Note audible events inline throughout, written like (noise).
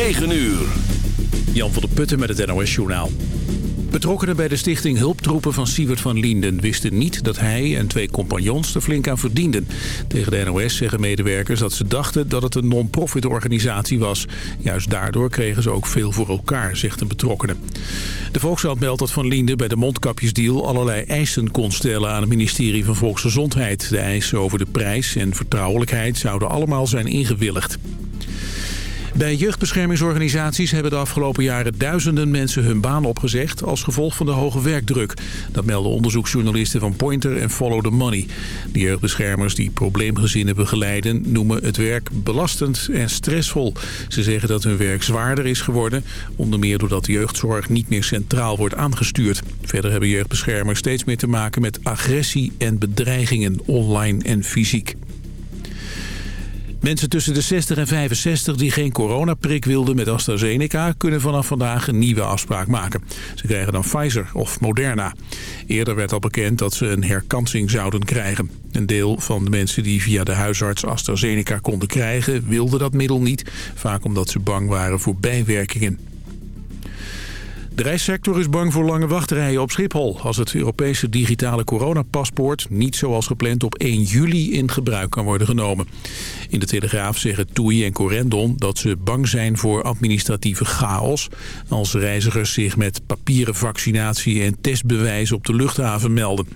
9 uur. Jan van der Putten met het NOS Journaal. Betrokkenen bij de stichting Hulptroepen van Siewert van Linden wisten niet dat hij en twee compagnons er flink aan verdienden. Tegen de NOS zeggen medewerkers dat ze dachten dat het een non-profit organisatie was. Juist daardoor kregen ze ook veel voor elkaar, zegt een betrokkenen. De Volkskrant meldt dat Van Linden bij de mondkapjesdeal allerlei eisen kon stellen aan het ministerie van Volksgezondheid. De eisen over de prijs en vertrouwelijkheid zouden allemaal zijn ingewilligd. Bij jeugdbeschermingsorganisaties hebben de afgelopen jaren duizenden mensen hun baan opgezegd als gevolg van de hoge werkdruk. Dat melden onderzoeksjournalisten van Pointer en Follow the Money. De jeugdbeschermers die probleemgezinnen begeleiden noemen het werk belastend en stressvol. Ze zeggen dat hun werk zwaarder is geworden, onder meer doordat de jeugdzorg niet meer centraal wordt aangestuurd. Verder hebben jeugdbeschermers steeds meer te maken met agressie en bedreigingen online en fysiek. Mensen tussen de 60 en 65 die geen coronaprik wilden met AstraZeneca... kunnen vanaf vandaag een nieuwe afspraak maken. Ze krijgen dan Pfizer of Moderna. Eerder werd al bekend dat ze een herkansing zouden krijgen. Een deel van de mensen die via de huisarts AstraZeneca konden krijgen... wilde dat middel niet, vaak omdat ze bang waren voor bijwerkingen. De reissector is bang voor lange wachtrijen op Schiphol... als het Europese digitale coronapaspoort niet zoals gepland op 1 juli in gebruik kan worden genomen. In de Telegraaf zeggen Toei en Corendon dat ze bang zijn voor administratieve chaos... als reizigers zich met papieren vaccinatie en testbewijs op de luchthaven melden.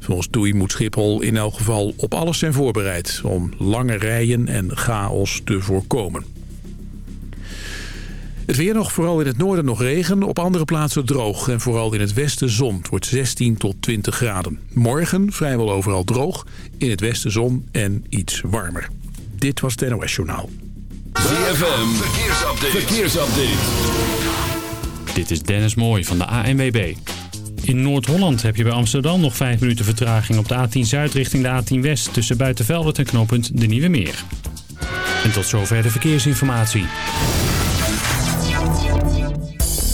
Volgens Toei moet Schiphol in elk geval op alles zijn voorbereid... om lange rijen en chaos te voorkomen. Het weer nog, vooral in het noorden nog regen. Op andere plaatsen droog en vooral in het westen zon. Het wordt 16 tot 20 graden. Morgen vrijwel overal droog. In het westen zon en iets warmer. Dit was het NOS Journaal. ZFM, verkeersupdate. verkeersupdate. Dit is Dennis Mooij van de ANWB. In Noord-Holland heb je bij Amsterdam nog 5 minuten vertraging op de A10 Zuid richting de A10 West... tussen Buitenveldert en knooppunt De Nieuwe Meer. En tot zover de verkeersinformatie.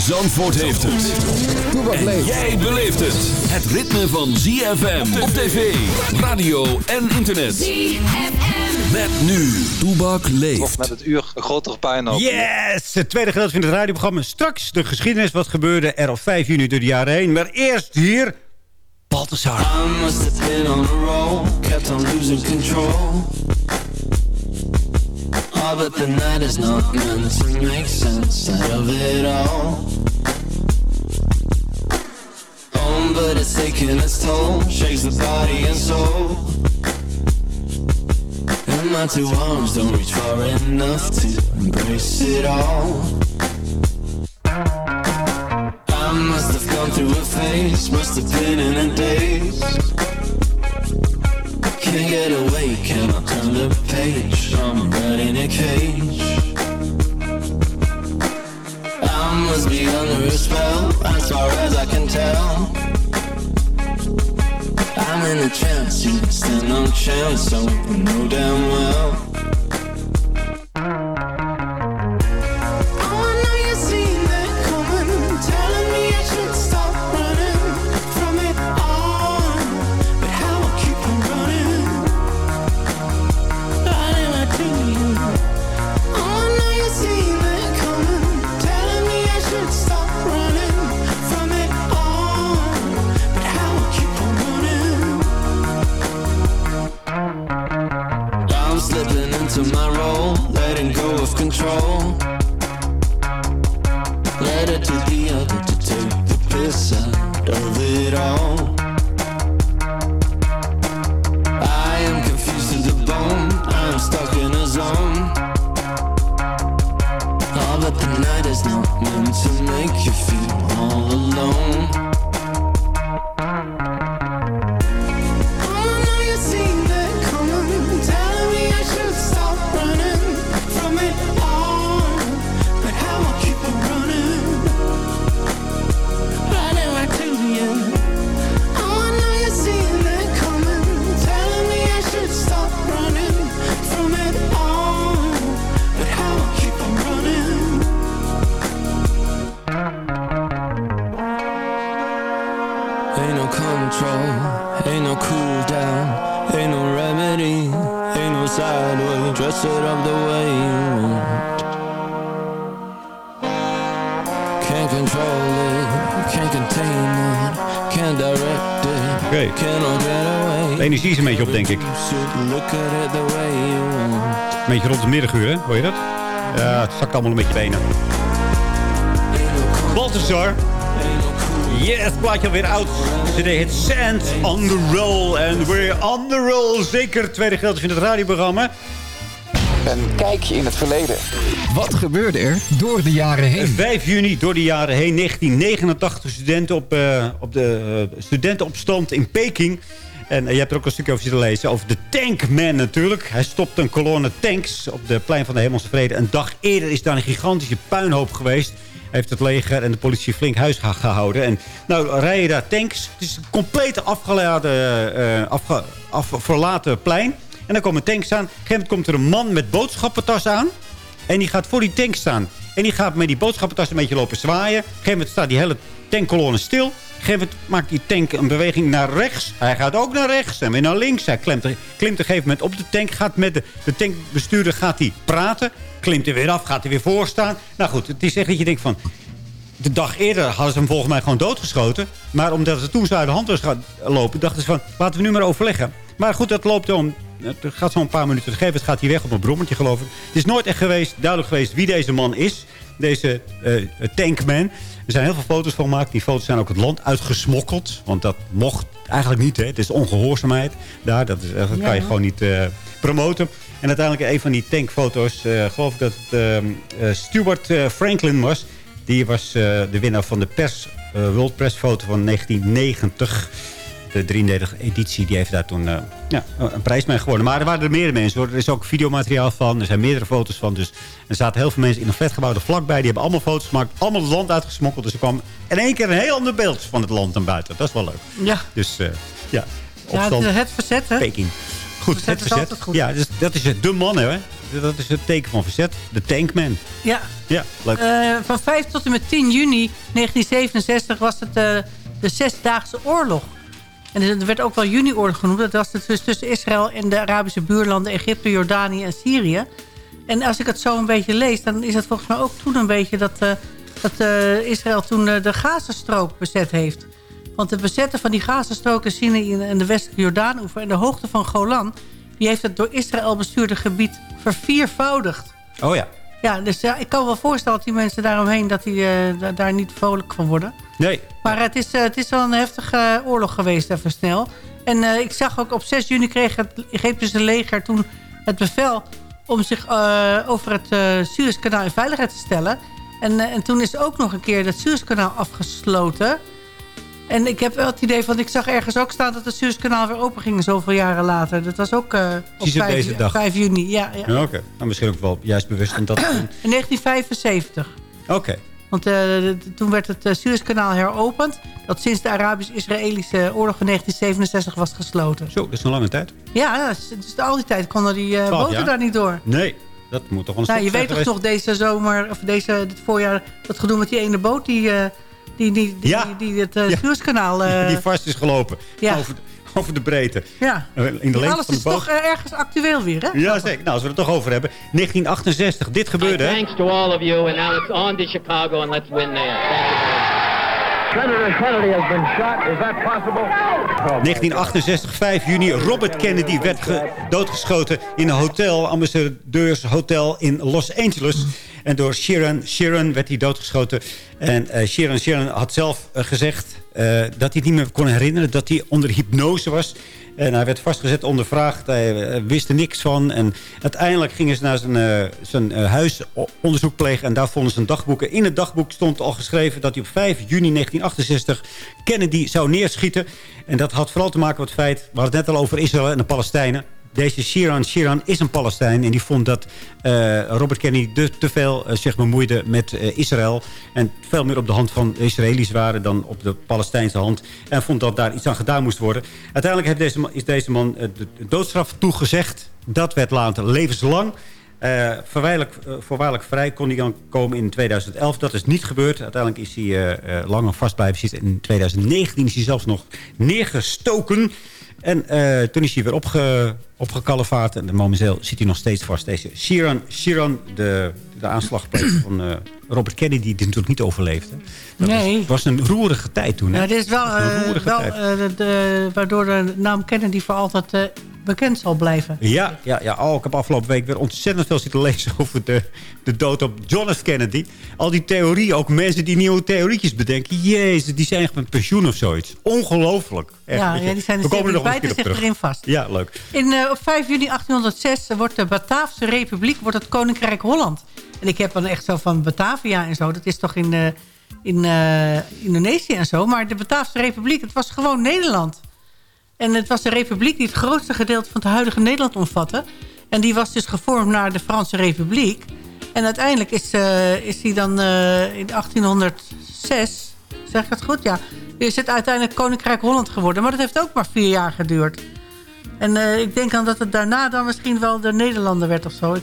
Zandvoort heeft het. En jij beleeft het. Het ritme van ZFM op tv, radio en internet. ZFM. Met nu, Toebak leeft. Of met het uur een grotere pijn op. Yes! Het tweede gedeelte van het radioprogramma. Straks de geschiedenis. Wat gebeurde er op 5 juni door de jaren heen. Maar eerst hier... Balthasar. I must have been on a roll. Kept on losing control. Oh, but the night is not meant to make sense out of it all. Um, but it's taking its toll, shakes the body and soul. And my two arms don't reach far enough to embrace it all. I must have gone through a phase, must have been in a daze. Can't get away, cannot turn the page. I'm right in a cage. I must be under a spell, as far as I can tell. I'm in a trance, you stand no chance, so know damn well. De energie is een beetje op, denk ik. Een beetje rond de middaguur, hè? Hoor je dat? Ja, het zakt allemaal een beetje benen. Balthazar. Yes, het plaatje alweer oud. Today het Sand on the Roll. And we're on the roll. Zeker tweede gedeelte van het radioprogramma. Een kijkje in het verleden. Wat gebeurde er door de jaren heen? 5 juni door de jaren heen. 1989 studenten op, eh, op de uh, studentenopstand in Peking. En uh, je hebt er ook een stukje over zitten lezen. Over de Tankman natuurlijk. Hij stopte een kolonne tanks op de plein van de Hemelse Vrede. Een dag eerder is daar een gigantische puinhoop geweest heeft het leger en de politie flink huis gehouden. En nou rijden daar tanks. Het is een compleet afgeladen, uh, afge, af, verlaten plein. En dan komen tanks aan. Op een gegeven moment komt er een man met boodschappentas aan. En die gaat voor die tank staan. En die gaat met die boodschappentas een beetje lopen zwaaien. Op een gegeven moment staat die hele tankkolonne stil. Gegeven moment maakt die tank een beweging naar rechts. Hij gaat ook naar rechts en weer naar links. Hij klimt, klimt op een gegeven moment op de tank. Gaat met de, de tankbestuurder gaat hij praten klimt er weer af, gaat er weer voor staan. Nou goed, het is echt dat je denkt van... De dag eerder hadden ze hem volgens mij gewoon doodgeschoten. Maar omdat het toen zo uit de hand was gaan lopen... dachten ze van, laten we nu maar overleggen. Maar goed, dat loopt om... Het gaat zo'n paar minuten te geven. Het gaat hier weg op een brommetje, geloof ik. Het is nooit echt geweest, duidelijk geweest wie deze man is. Deze uh, tankman. Er zijn heel veel foto's van gemaakt. Die foto's zijn ook het land uitgesmokkeld. Want dat mocht eigenlijk niet. Hè. Het is ongehoorzaamheid daar. Dat, is, dat kan je gewoon niet uh, promoten. En uiteindelijk een van die tankfoto's, uh, geloof ik dat het uh, Stuart Franklin was. Die was de winnaar van de pers, World Press foto van 1990. De 33 editie, die heeft daar toen ja, een prijs mee gewonnen. Maar er waren er meerdere mensen. Hoor. Er is ook videomateriaal van. Er zijn meerdere foto's van. Dus er zaten heel veel mensen in een flatgebouw er vlakbij. Die hebben allemaal foto's gemaakt. Allemaal het land uitgesmokkeld. Dus er kwam in één keer een heel ander beeld van het land naar buiten. Dat is wel leuk. Ja. Dus ja, opstand. Ja, het verzet, hè? Peking. Goed, het verzet. Goed. Ja, dus dat is de man, hè? Dat is het teken van verzet. De Tankman. Ja. Ja, leuk. Uh, van 5 tot en met 10 juni 1967 was het uh, de Zesdaagse Oorlog. En er werd ook wel Juni-oorlog genoemd. Dat was het dus tussen Israël en de Arabische buurlanden... Egypte, Jordanië en Syrië. En als ik het zo een beetje lees... dan is het volgens mij ook toen een beetje... dat, uh, dat Israël toen de Gazastrook bezet heeft. Want het bezetten van die Gazastrook in Sinai en de westelijke Jordaan-oever... en de hoogte van Golan... die heeft het door Israël bestuurde gebied verviervoudigd. Oh ja. Ja, dus ja, ik kan wel voorstellen dat die mensen daaromheen... dat die uh, daar niet vrolijk van worden. Nee. Maar het is, uh, het is wel een heftige oorlog geweest, even snel. En ik zag ook op 6 juni kreeg het Egyptische leger toen het bevel... om zich over het Suezkanaal in veiligheid te stellen. En, en toen is ook nog een keer het Suezkanaal afgesloten... En ik heb wel het idee van, ik zag ergens ook staan dat het Suezkanaal weer open ging zoveel jaren later. Dat was ook uh, op 5, deze dag. 5 juni. Ja, ja. ja Oké, okay. nou, misschien ook wel juist bewust om dat te (clears throat) doen. In 1975. Oké. Okay. Want uh, toen werd het uh, Suezkanaal heropend. Dat sinds de Arabisch-Israëlische oorlog van 1967 was gesloten. Zo, dat is een lange tijd. Ja, dus al die tijd konden die uh, boten daar niet door. Nee, dat moet toch een nou, Je weet toch nog deze zomer, of deze, dit voorjaar, dat gedoe met die ene boot die... Die, die, die, ja. die, die het uh, Suezkanaal... Uh, die vast is gelopen. Ja. Over, over de breedte. Ja. In de lengte alles van de is toch uh, ergens actueel weer, hè? Ja, zeker. Nou, als we het toch over hebben. 1968, dit gebeurde. Hi, thanks to all of you. And now it's on to Chicago and let's win there. Senator Kennedy has been shot. Is that possible? 1968, 5 juni. Robert Kennedy werd doodgeschoten in een hotel, ambassadeurs hotel in Los Angeles. En door Sharon, Sharon werd hij doodgeschoten. En uh, Sharon, Sharon had zelf uh, gezegd uh, dat hij het niet meer kon herinneren. Dat hij onder hypnose was. En hij werd vastgezet, ondervraagd. Hij wist er niks van. En uiteindelijk gingen ze naar zijn, zijn huis onderzoek plegen. En daar vonden ze een dagboeken. In het dagboek stond al geschreven dat hij op 5 juni 1968 Kennedy zou neerschieten. En dat had vooral te maken met het feit... We hadden het net al over Israël en de Palestijnen deze Shiran Shiran is een Palestijn. En die vond dat uh, Robert Kennedy te veel uh, zich bemoeide met uh, Israël. En veel meer op de hand van Israëli's waren dan op de Palestijnse hand. En vond dat daar iets aan gedaan moest worden. Uiteindelijk heeft deze, is deze man de doodstraf toegezegd. Dat werd later levenslang. Uh, vrij kon hij dan komen in 2011. Dat is niet gebeurd. Uiteindelijk is hij uh, lang vast blijven zitten. In 2019 is hij zelfs nog neergestoken. En eh, toen is hij weer opge, opgekalevaard. En momenteel zit hij nog steeds vast. Deze Sharon, Sharon de, de van eh, Robert Kennedy... die natuurlijk niet overleefde. Dat Nee. was, was een roerige tijd toen. Hè? Ja, dit is wel, roerige wel tijd. eh, de, waardoor de naam Kennedy voor altijd eh, bekend zal blijven. Ja, ja, ja. Oh, ik heb afgelopen week weer ontzettend veel zitten lezen (laughs) over de, de dood op John F. Kennedy. Al die theorieën, ook mensen die nieuwe theorietjes bedenken. Jezus, die zijn echt met pensioen of zoiets. Ongelooflijk. Echt, ja, ja, die zijn dus er nog zich terug. erin vast. Ja, leuk. In, op 5 juni 1806 wordt de Bataafse Republiek wordt het Koninkrijk Holland. En ik heb dan echt zo van Batavia en zo. Dat is toch in, eh, in eh, Indonesië en zo. Maar de Bataafse Republiek, het was gewoon Nederland. En het was een republiek die het grootste gedeelte van het huidige Nederland omvatte. En die was dus gevormd naar de Franse Republiek. En uiteindelijk is, eh, is die dan in 1806, zeg ik dat goed? Ja, is het uiteindelijk Koninkrijk Holland geworden. Maar dat heeft ook maar vier jaar geduurd. En eh, ik denk dan dat het daarna dan misschien wel de Nederlander werd of zo. Ik,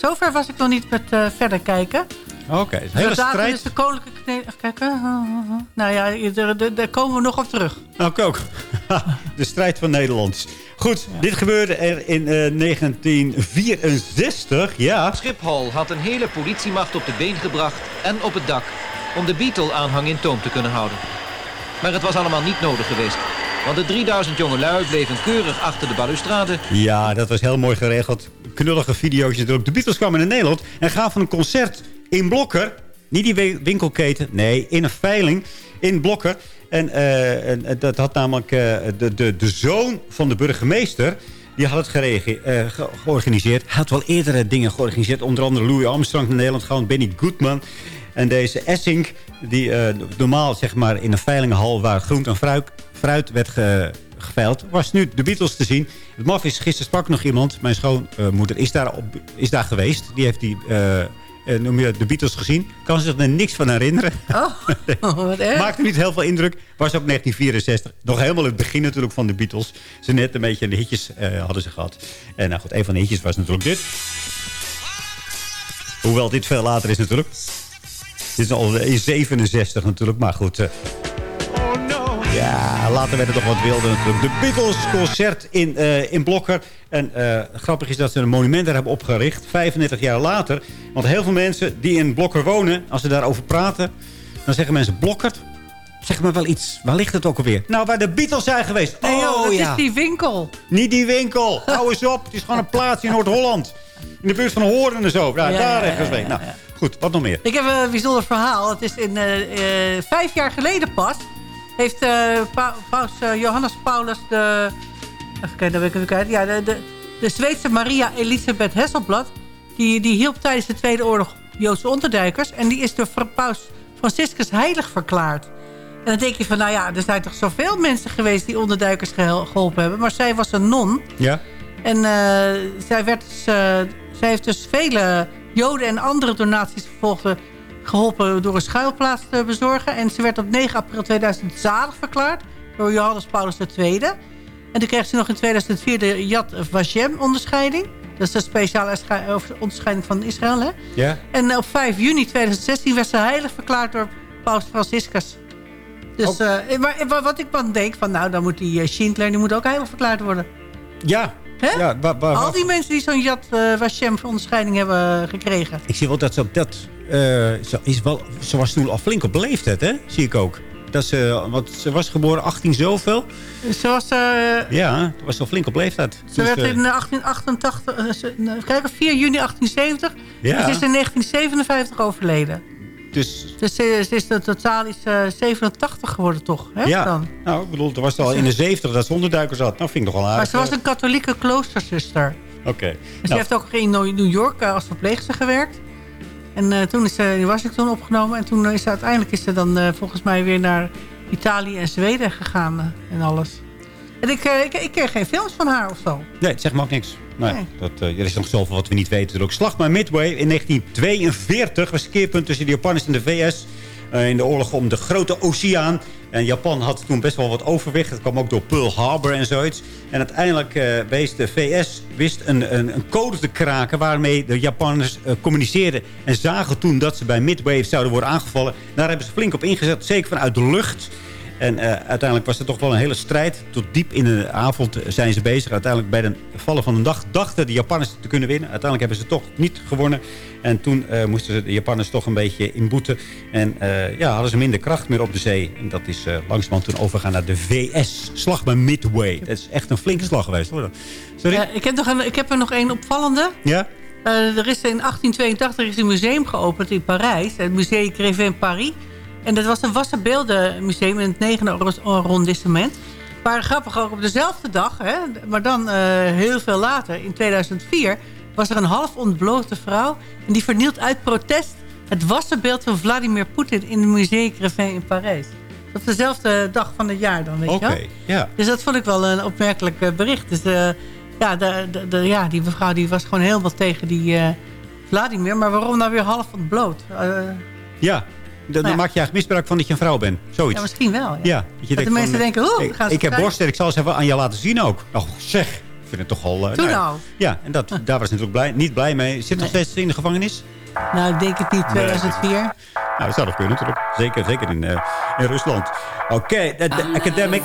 zover was ik nog niet met eh, verder kijken. Oké, hele Later strijd. is de koninklijke... Nee, even kijken. Nou ja, daar- komen we nog op terug. Oké, ook. (laughs) de strijd van Nederland. Goed, dit gebeurde er in eh, 1964. Ja, Schiphol had een hele politiemacht op de been gebracht en op het dak... om de Beatle-aanhang in toom te kunnen houden. Maar het was allemaal niet nodig geweest. Want de 3000 jongelui bleven keurig achter de balustrade... Ja, dat was heel mooi geregeld. Knullige video's natuurlijk. De Beatles kwamen naar Nederland en gaven een concert in Blokker. Niet die wi- winkelketen, nee, in een veiling in Blokker. En, eh, en, eh, dat had namelijk eh, de, de, de zoon van de burgemeester... Die had het gerege- ge- georganiseerd. Hij had wel eerdere dingen georganiseerd. Onder andere Louis Armstrong naar Nederland gaan. Benny Goodman. En deze Essink, die normaal zeg maar in een veilingenhal... waar groent en fruit, fruit werd ge, geveild... was nu de Beatles te zien. Het maf is, gisteren sprak nog iemand. Mijn schoonmoeder is daar, op, is daar geweest. Die heeft die... eh, eh, noem je de Beatles gezien. Kan zich er niks van herinneren. Oh, (laughs) wat erg. Maakte niet heel veel indruk. Was ook 1964. Nog helemaal het begin natuurlijk van de Beatles. Ze net een beetje de hitjes eh, hadden ze gehad. En nou goed, een van de hitjes was natuurlijk dit. Hoewel dit veel later is natuurlijk. Dit is al in 67 natuurlijk. Maar goed. eh, ja, later werd het toch wat wilder natuurlijk. De Beatles concert in, eh, in Blokker. En eh, grappig is dat ze een monument daar hebben opgericht. 35 jaar later. Want heel veel mensen die in Blokker wonen... als ze daarover praten... dan zeggen mensen Blokkert. Zeg maar wel iets. Waar ligt het ook alweer? Nou, waar de Beatles zijn geweest. Nee joh, oh dat ja. is die winkel. Niet die winkel. Hou eens op. Het is gewoon een plaats in Noord-Holland. In de buurt van Hoorn en zo. Nou, Ja, daar ergens mee. Nou, goed. Wat nog meer? Ik heb een bijzonder verhaal. Het is in eh, vijf jaar geleden pas. Heeft eh, Pa- paus eh, Johannes Paulus de... Even kijken, ben ik even. Ja, de, de, de Zweedse Maria Elisabeth Hesselblad... Die, die hielp tijdens de Tweede Oorlog Joodse onderduikers. En die is door paus Franciscus heilig verklaard. En dan denk je van, nou ja, er zijn toch zoveel mensen geweest... die onderduikers geholpen hebben. Maar zij was een non. Ja? En eh, zij, werd dus, zij heeft dus vele joden en andere donaties vervolgd geholpen door een schuilplaats te bezorgen. En ze werd op 9 april 2000 zalig verklaard door Johannes Paulus II. En toen kreeg ze nog in 2004 de Yad Vashem onderscheiding. Dat is de speciale schei- onderscheiding van Israël. Hè? Ja? En op 5 juni 2016 werd ze heilig verklaard door Paus Franciscus. Dus, eh, maar wat ik dan denk, van, nou, dan moet die eh, Schindler die moet ook heilig verklaard worden. Ja. Hè? ja Al die mensen die zo'n Yad uh, Vashem onderscheiding hebben gekregen. Ik zie wel dat ze ook dat... eh, ze, is wel, ze was toen al flink op leeftijd, hè? Zie ik ook. Dat ze, want ze was geboren 18 zoveel. Ze was... eh, Ja, toen was ze al flink op leeftijd. Ze Dus, werd eh, in 1888, eh, ze- nou, kijk, 4 juni 1870. Ja. Ze is in 1957 overleden. dus, Dus ze, ze is in totaal is, eh, 87 geworden toch? Hè, ja, dan. nou, ik bedoel, er was al in de 70 dat ze onderduikers had. Nou, vind ik nog wel Maar aardig. ze was een katholieke kloosterzuster. Oké. En ze Nou, heeft ook in New York als verpleegster gewerkt. En eh, toen is ze in Washington opgenomen. En toen is ze uiteindelijk is ze dan eh, volgens mij weer naar Italië en Zweden gegaan. eh, en alles. En ik, eh, ik, ik ken geen films van haar of zo. Nee, het zegt me ook niks. Nee, Nee. Dat, eh, er is nog zoveel wat we niet weten. natuurlijk. Slag bij Midway in 1942 was het keerpunt tussen de Japanners en de VS. eh, in de oorlog om de grote oceaan. En Japan had toen best wel wat overwicht. Dat kwam ook door Pearl Harbor en zoiets. En uiteindelijk wees de VS wist een, een, een code te kraken... waarmee de Japanners eh, communiceerden. En zagen toen dat ze bij Midway zouden worden aangevallen. Daar hebben ze flink op ingezet. Zeker vanuit de lucht. En eh, uiteindelijk was er toch wel een hele strijd. Tot diep in de avond zijn ze bezig. Uiteindelijk bij de vallen van de dag dachten de Japanners te kunnen winnen. Uiteindelijk hebben ze toch niet gewonnen. En toen uh, moesten de Japanners toch een beetje inboeten. En uh, ja, hadden ze minder kracht meer op de zee. En dat is langzamerhand toen overgegaan naar de VS. Slag bij Midway. Dat is echt een flinke slag geweest. Hoor. Sorry? ik, heb nog een, ik heb er nog één opvallende. Ja? er is in 1882 is een museum geopend in Parijs. Het Musée Grévin Paris. En dat was een wassen beeldenmuseum in het negende arrondissement. Maar grappig ook op dezelfde dag, hè, maar dan uh, heel veel later, in 2004... was er een half ontblote vrouw... en die vernielt uit protest het wassenbeeld van Vladimir Poetin... in het Musée Grévin in Parijs. Op dezelfde dag van het jaar dan, weet je wel? Oké, ja. Dus dat vond ik wel een opmerkelijk bericht. Dus uh, ja, de, de, de, ja, die mevrouw die was gewoon helemaal tegen die uh, Vladimir. Maar waarom nou weer half ontbloot? ja, dan, Nou ja. maak je eigenlijk misbruik van dat je een vrouw bent. Zoiets. Ja, misschien wel. Ja. Ja, Dat dat je de mensen van, denken, oeh, ik, gaan ze ik heb borsten, ik zal ze even aan je laten zien ook. Oh, zeg. Ik vind het toch al... eh, Doe ja. nou. Ja, en dat, daar was ze natuurlijk blij, niet blij mee. Zit nog steeds in de gevangenis? Nou, ik denk het niet, 2004. Nou, dat zou nog kunnen natuurlijk. Zeker, zeker in, eh, in Rusland. Oké, de academic...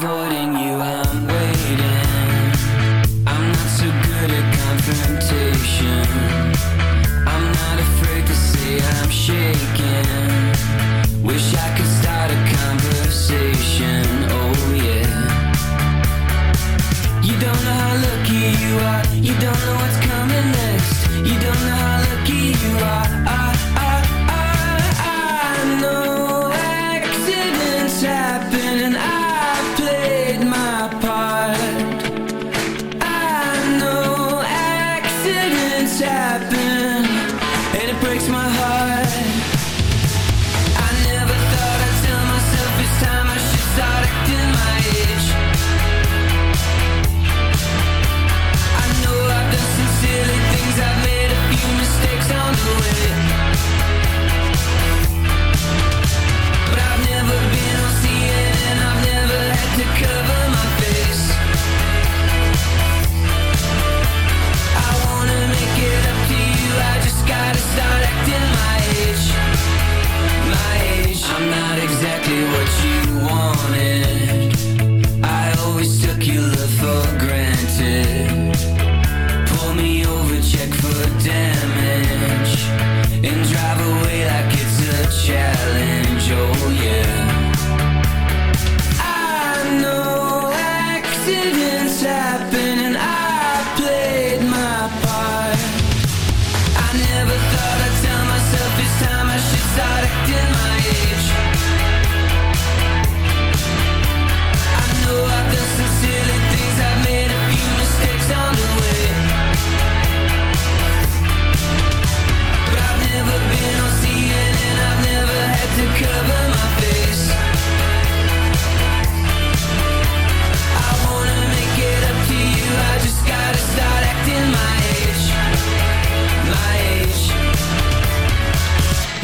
Oh, you don't know how lucky you are. You don't know what's coming next. You don't know how lucky you are. I,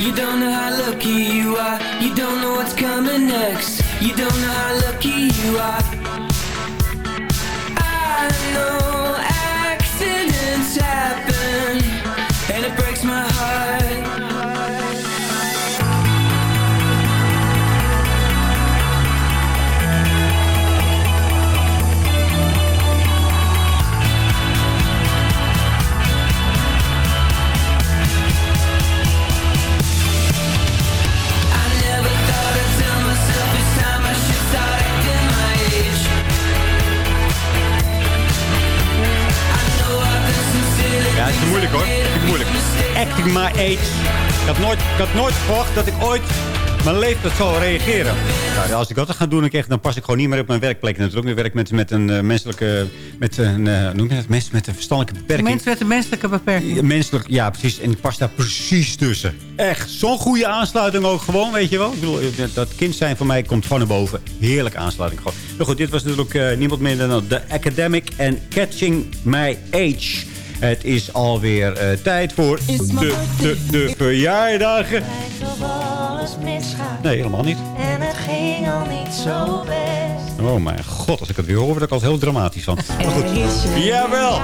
You don't know how lucky you are. You don't know what's coming next. You don't know how lucky you are. Acting my age. Ik had, nooit, ik had nooit verwacht dat ik ooit mijn leeftijd zou reageren. Nou, als ik dat ga doen, dan, pas ik gewoon niet meer op mijn werkplek. Natuurlijk, ik werk met, met een eh, menselijke... Met een, eh, hoe noem je dat? Mensen met een verstandelijke beperking. Mensen met een menselijke beperking. Ja, Menselijk, ja, precies. En ik pas daar precies tussen. Echt, zo'n goede aansluiting ook gewoon, weet je wel. Ik bedoel, dat- dat kind zijn van mij komt gewoon naar boven. Heerlijke aansluiting gewoon. Nou goed, dit was natuurlijk eh, niemand minder dan The Academic and Catching My Age. Het is alweer eh, tijd voor de, de, de verjaardagen. Nee, helemaal niet. En het ging al niet zo best. Oh mijn god, als ik het weer hoor, word ik altijd heel dramatisch van. Maar goed, jawel.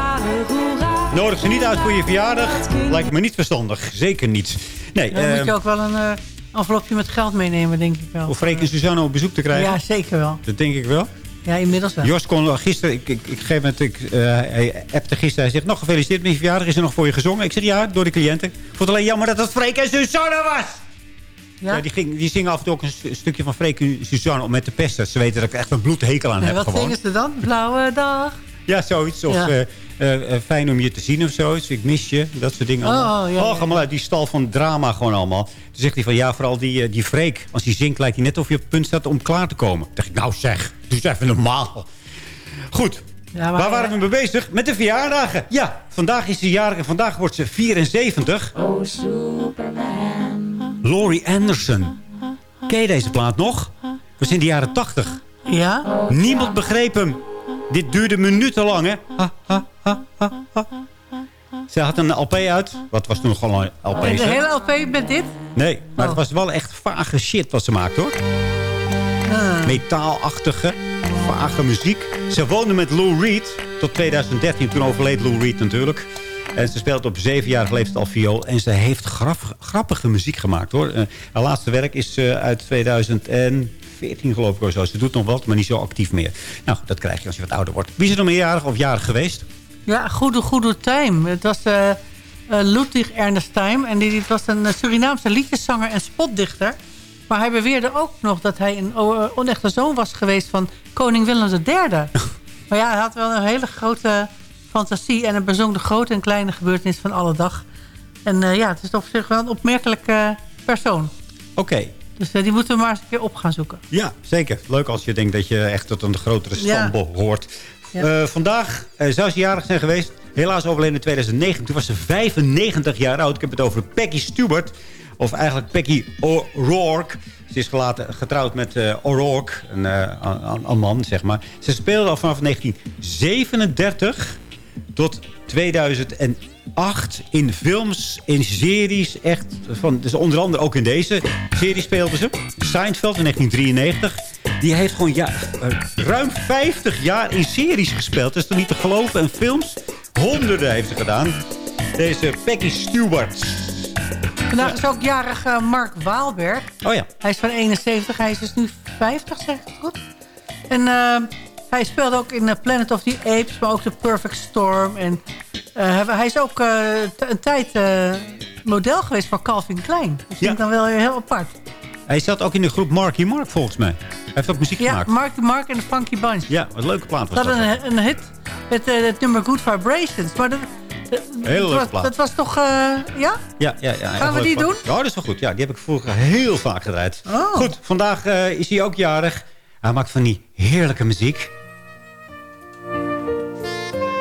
Nodig ze niet uit voor je verjaardag. Lijkt me niet verstandig. Zeker niet. Nee, Dan moet eh, je ook wel een eh, envelopje met geld meenemen, denk ik wel. Of Freek en Suzanne op bezoek te krijgen? Ja, zeker wel. Dat denk ik wel. Ja, inmiddels wel. Jos kon gisteren, ik, ik, ik geef het, ik, eh, hij appte gisteren, hij zegt, nog gefeliciteerd met je verjaardag, is er nog voor je gezongen? Ik zeg, ja, door de cliënten. Ik vond het alleen jammer dat het Freek en Suzanne was. Ja? die, ging, die zingen af en toe ook een stu- stukje van Freek en Suzanne om met te pesten. Ze weten dat ik echt een bloedhekel aan heb wat gewoon. zingen ze dan? Blauwe dag. Ja, zoiets. Of Ja. eh, eh, eh, fijn om je te zien of zoiets. Ik mis je. Dat soort dingen Oh, allemaal. ja, ja, ja. allemaal uit die stal van drama gewoon allemaal. Toen zegt hij van ja, vooral die, die Freek. Als hij zingt lijkt hij net of je op het punt staat om klaar te komen. Toen dacht ik, nou zeg, doe eens even normaal. Goed. Ja, Waar waren we mee bezig? Met de verjaardagen. Ja, vandaag is ze jarig en vandaag wordt ze 74. Oh, Superman. Laurie Anderson. Ken je deze plaat nog? We zijn in de jaren 80. Ja? Niemand begreep hem. Dit duurde minutenlang, hè? Ha, ha, ha, ha, ha. Ze had een LP uit. Wat was toen gewoon een LP? En de hè? hele LP met dit? Nee, maar Oh. het was wel echt vage shit wat ze maakte, hoor. Ah. Metaalachtige, vage muziek. Ze woonde met Lou Reed tot 2013. Toen overleed Lou Reed natuurlijk. En ze speelt op zevenjarige leeftijd al viool. En ze heeft graf- grappige muziek gemaakt, hoor. Eh, haar laatste werk is eh, uit 2014, geloof ik. Of zo. Ze doet nog wat, maar niet zo actief meer. Nou, dat krijg je als je wat ouder wordt. Wie is er nog meerjarig of jarig geweest? Ja, goede, goede time. Het was eh, Ludwig Ernest Time. En die, die was een eh, Surinaamse liedjeszanger en spotdichter. Maar hij beweerde ook nog dat hij een o- onechte zoon was geweest van koning Willem III. (laughs) maar ja, hij had wel een hele grote fantasie. En hij bezong de grote en kleine gebeurtenissen van alle dag. En ja, het is op zich wel een opmerkelijke persoon. Oké. Dus eh, die moeten we maar eens een keer op gaan zoeken. Ja, zeker. Leuk als je denkt dat je echt tot een grotere Ja. behoort. Ja. Eh, vandaag eh, zou ze jarig zijn geweest. Helaas overleden in 2009. Toen was ze 95 jaar oud. Ik heb het over Peggy Stewart. Of eigenlijk Peggy O'Rourke. Ze is gelaten, getrouwd met O'Rourke. Een, een, een man, zeg maar. Ze speelde al vanaf 1937 tot 2008 in films, in series. Echt van, dus onder andere ook in deze serie speelde ze. Seinfeld in 1993. Die heeft gewoon ja, eh, ruim 50 jaar in series gespeeld. Dat is toch niet te geloven? En films, honderden heeft ze gedaan. Deze Peggy Stewart. Vandaag is ook jarig eh, Mark Waalberg. Oh ja. Hij is van 71, hij is dus nu 50, zeg ik het goed. En eh, hij speelde ook in eh, Planet of the Apes, maar ook The Perfect Storm. En eh, hij, is ook eh, een tijd model geweest voor Calvin Klein. Dus vind ik dan wel heel apart. Hij zat ook in de groep Marky Mark volgens mij. Hij heeft ook muziek Ja, gemaakt. Mark de Mark en de Funky Bunch. Ja, wat een leuke plaat was Dat dat. een, een hit met het nummer Good Vibrations. Maar dat, dat, Hele dat leuke was, plaat. dat was toch... ja? Ja, ja, ja. Gaan we die doen? Ja, dat is wel goed. Ja, die heb ik vroeger heel vaak gedraaid. Oh. Goed, vandaag is hij ook jarig. Hij maakt van die heerlijke muziek.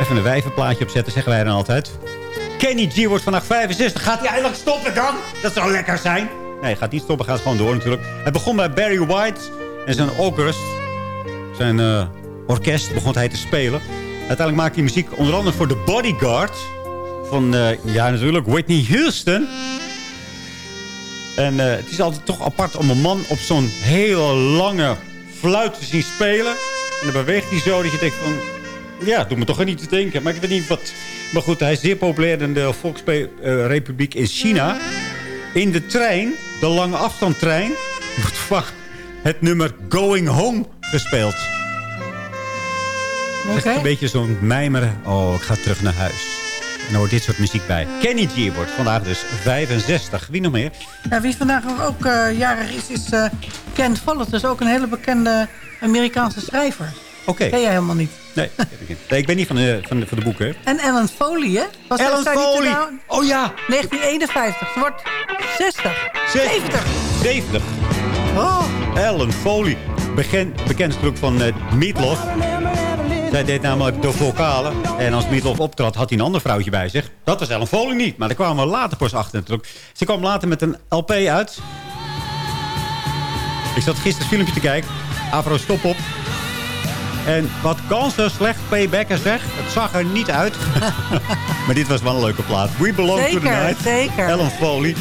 Even een wijvenplaatje opzetten, zeggen wij dan altijd. Kenny G wordt vandaag 65. Gaat hij eindelijk stoppen dan? Dat zou lekker zijn. Nee, gaat niet stoppen. Gaat gewoon door natuurlijk. Hij begon bij Barry White en zijn August. Zijn eh, orkest begon hij te spelen. Uiteindelijk maakte hij muziek onder andere voor The Bodyguard. Van, eh, ja natuurlijk, Whitney Houston. En eh, het is altijd toch apart om een man op zo'n hele lange fluit te zien spelen. En dan beweegt hij zo dat je denkt van... Ja, doe me toch niet te denken. Maar ik weet niet wat... Maar goed, hij is zeer populair in de Volksrepubliek in China. In de trein, de lange afstandtrein... wordt vaak het nummer Going Home gespeeld. Het is echt een beetje zo'n mijmeren. Oh, ik ga terug naar huis. En dan hoort dit soort muziek bij. Kenny G wordt vandaag dus 65. Wie nog meer? Ja, wie vandaag ook eh, jarig is, is eh, Ken Follett. Dus ook een hele bekende Amerikaanse schrijver. Oké. Ken jij helemaal niet. Nee, nee, ik ben niet van de, van de, van de boeken. En Ellen Foley, hè? Was Ellen Foley. nou- Oh ja. 1951. Ze wordt 60. 70. 70. Oh. Ellen Foley. Bekend, bekend natuurlijk van uh, Meatloaf. Zij deed namelijk de vocalen. En als Meatloaf optrad, had hij een ander vrouwtje bij zich. Dat was Ellen Foley niet. Maar daar kwamen we later pas achter natuurlijk. Ze kwam later met een LP uit. Ik zat gisteren een filmpje te kijken. Afro stop op. En wat kan zo slecht playbacken zeg. Het zag er niet uit. (laughs) maar dit was wel een leuke plaat. We Belong to the Night. zeker. Ellen Foley.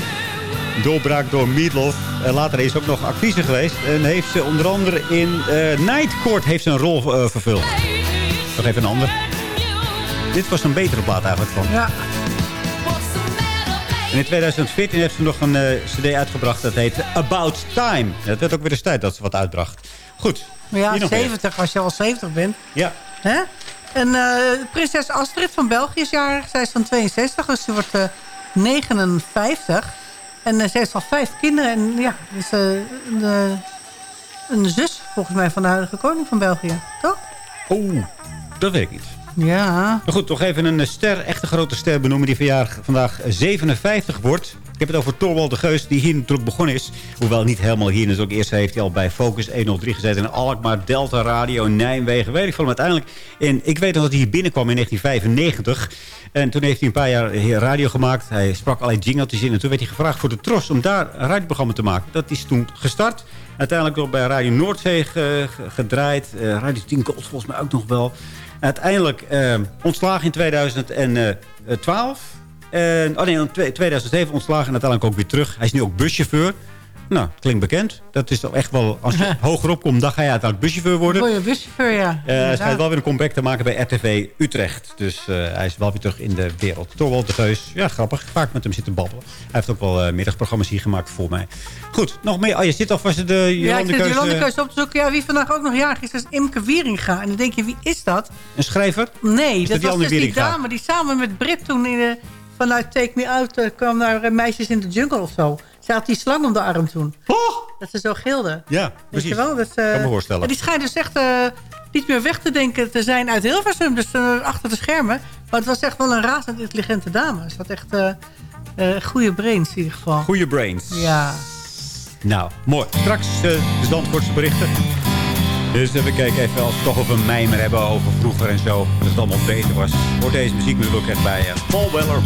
Doorbraak door Meatloaf. En later is ze ook nog actrice geweest. En heeft ze onder andere in eh Night Court heeft ze een rol eh, vervuld. Nog even een ander. Dit was een betere plaat eigenlijk van. Ja. En in 2014 heeft ze nog een eh, cd uitgebracht. Dat heet About Time. Het werd ook weer eens tijd dat ze wat uitbracht. Goed. Maar ja, hier nog 70 als je al 70 bent. Ja. Hè? En eh, prinses Astrid van België is jarig. Zij is van 62, dus ze wordt eh, 59. En eh, ze heeft al vijf kinderen. En ja, is eh, een, eh, een zus volgens mij van de huidige koning van België. Toch? Oeh, dat weet ik niet. Ja. Maar goed, toch even een ster, echt een grote ster benoemen... die verjaardag vandaag 57 wordt. Ik heb het over Torwald de Geus, die hier natuurlijk begonnen is. Hoewel niet helemaal hier natuurlijk. Eerst heeft hij al bij Focus 103 gezeten... in Alkmaar, Delta Radio, Nijmegen, weet ik veel. Uiteindelijk, in, ik weet nog dat hij hier binnenkwam in 1995... En toen heeft hij een paar jaar radio gemaakt. Hij sprak allerlei jingletjes in. En toen werd hij gevraagd voor de Tros om daar een radioprogramma te maken. Dat is toen gestart. Uiteindelijk nog bij Radio Noordzee ge- ge- gedraaid. Eh, radio 10 Gold volgens mij ook nog wel. Uiteindelijk eh, ontslagen in 2012. En, oh nee, in 2007 ontslagen en uiteindelijk ook weer terug. Hij is nu ook buschauffeur. Nou, klinkt bekend. Dat is toch echt wel... Als je (laughs) hogerop komt, dan ga je uiteindelijk buschauffeur worden. Goeie buschauffeur, ja. Eh, hij schijnt wel weer een comeback te maken bij RTV Utrecht. Dus eh, hij is wel weer terug in de wereld. Torwald de Geus. Ja, grappig. Vaak met hem zitten babbelen. Hij heeft ook wel eh, middagprogramma's hier gemaakt voor mij. Goed, nog meer. Oh, je zit alvast de Ja, ik zit Keus, Jolande eh, Keus op te zoeken. Ja, wie vandaag ook nog jarig is, is Imke Wieringa. En dan denk je, wie is dat? Een schrijver? Nee, Is dat, die was dus die dame die samen met Brit toen in de, vanuit Take Me Out eh, kwam naar eh, Meisjes in de Jungle of zo. Ze had die slang om de arm toen. Dat ze zo gilde. Ja, Weet precies. je wel? Dat, Kan me voorstellen. En die schijnt dus echt eh, niet meer weg te denken te zijn uit Hilversum. Dus achter de schermen. Maar het was echt wel een razend intelligente dame. Ze had echt goede brains in ieder geval. Goeie brains. Ja. Nou, mooi. Straks de Zandvoortse berichten. Dus even kijken, even als we toch over mijmer hebben over vroeger en zo. Dat het allemaal beter was. Hoort deze muziek natuurlijk echt bij eh, Paul Weller.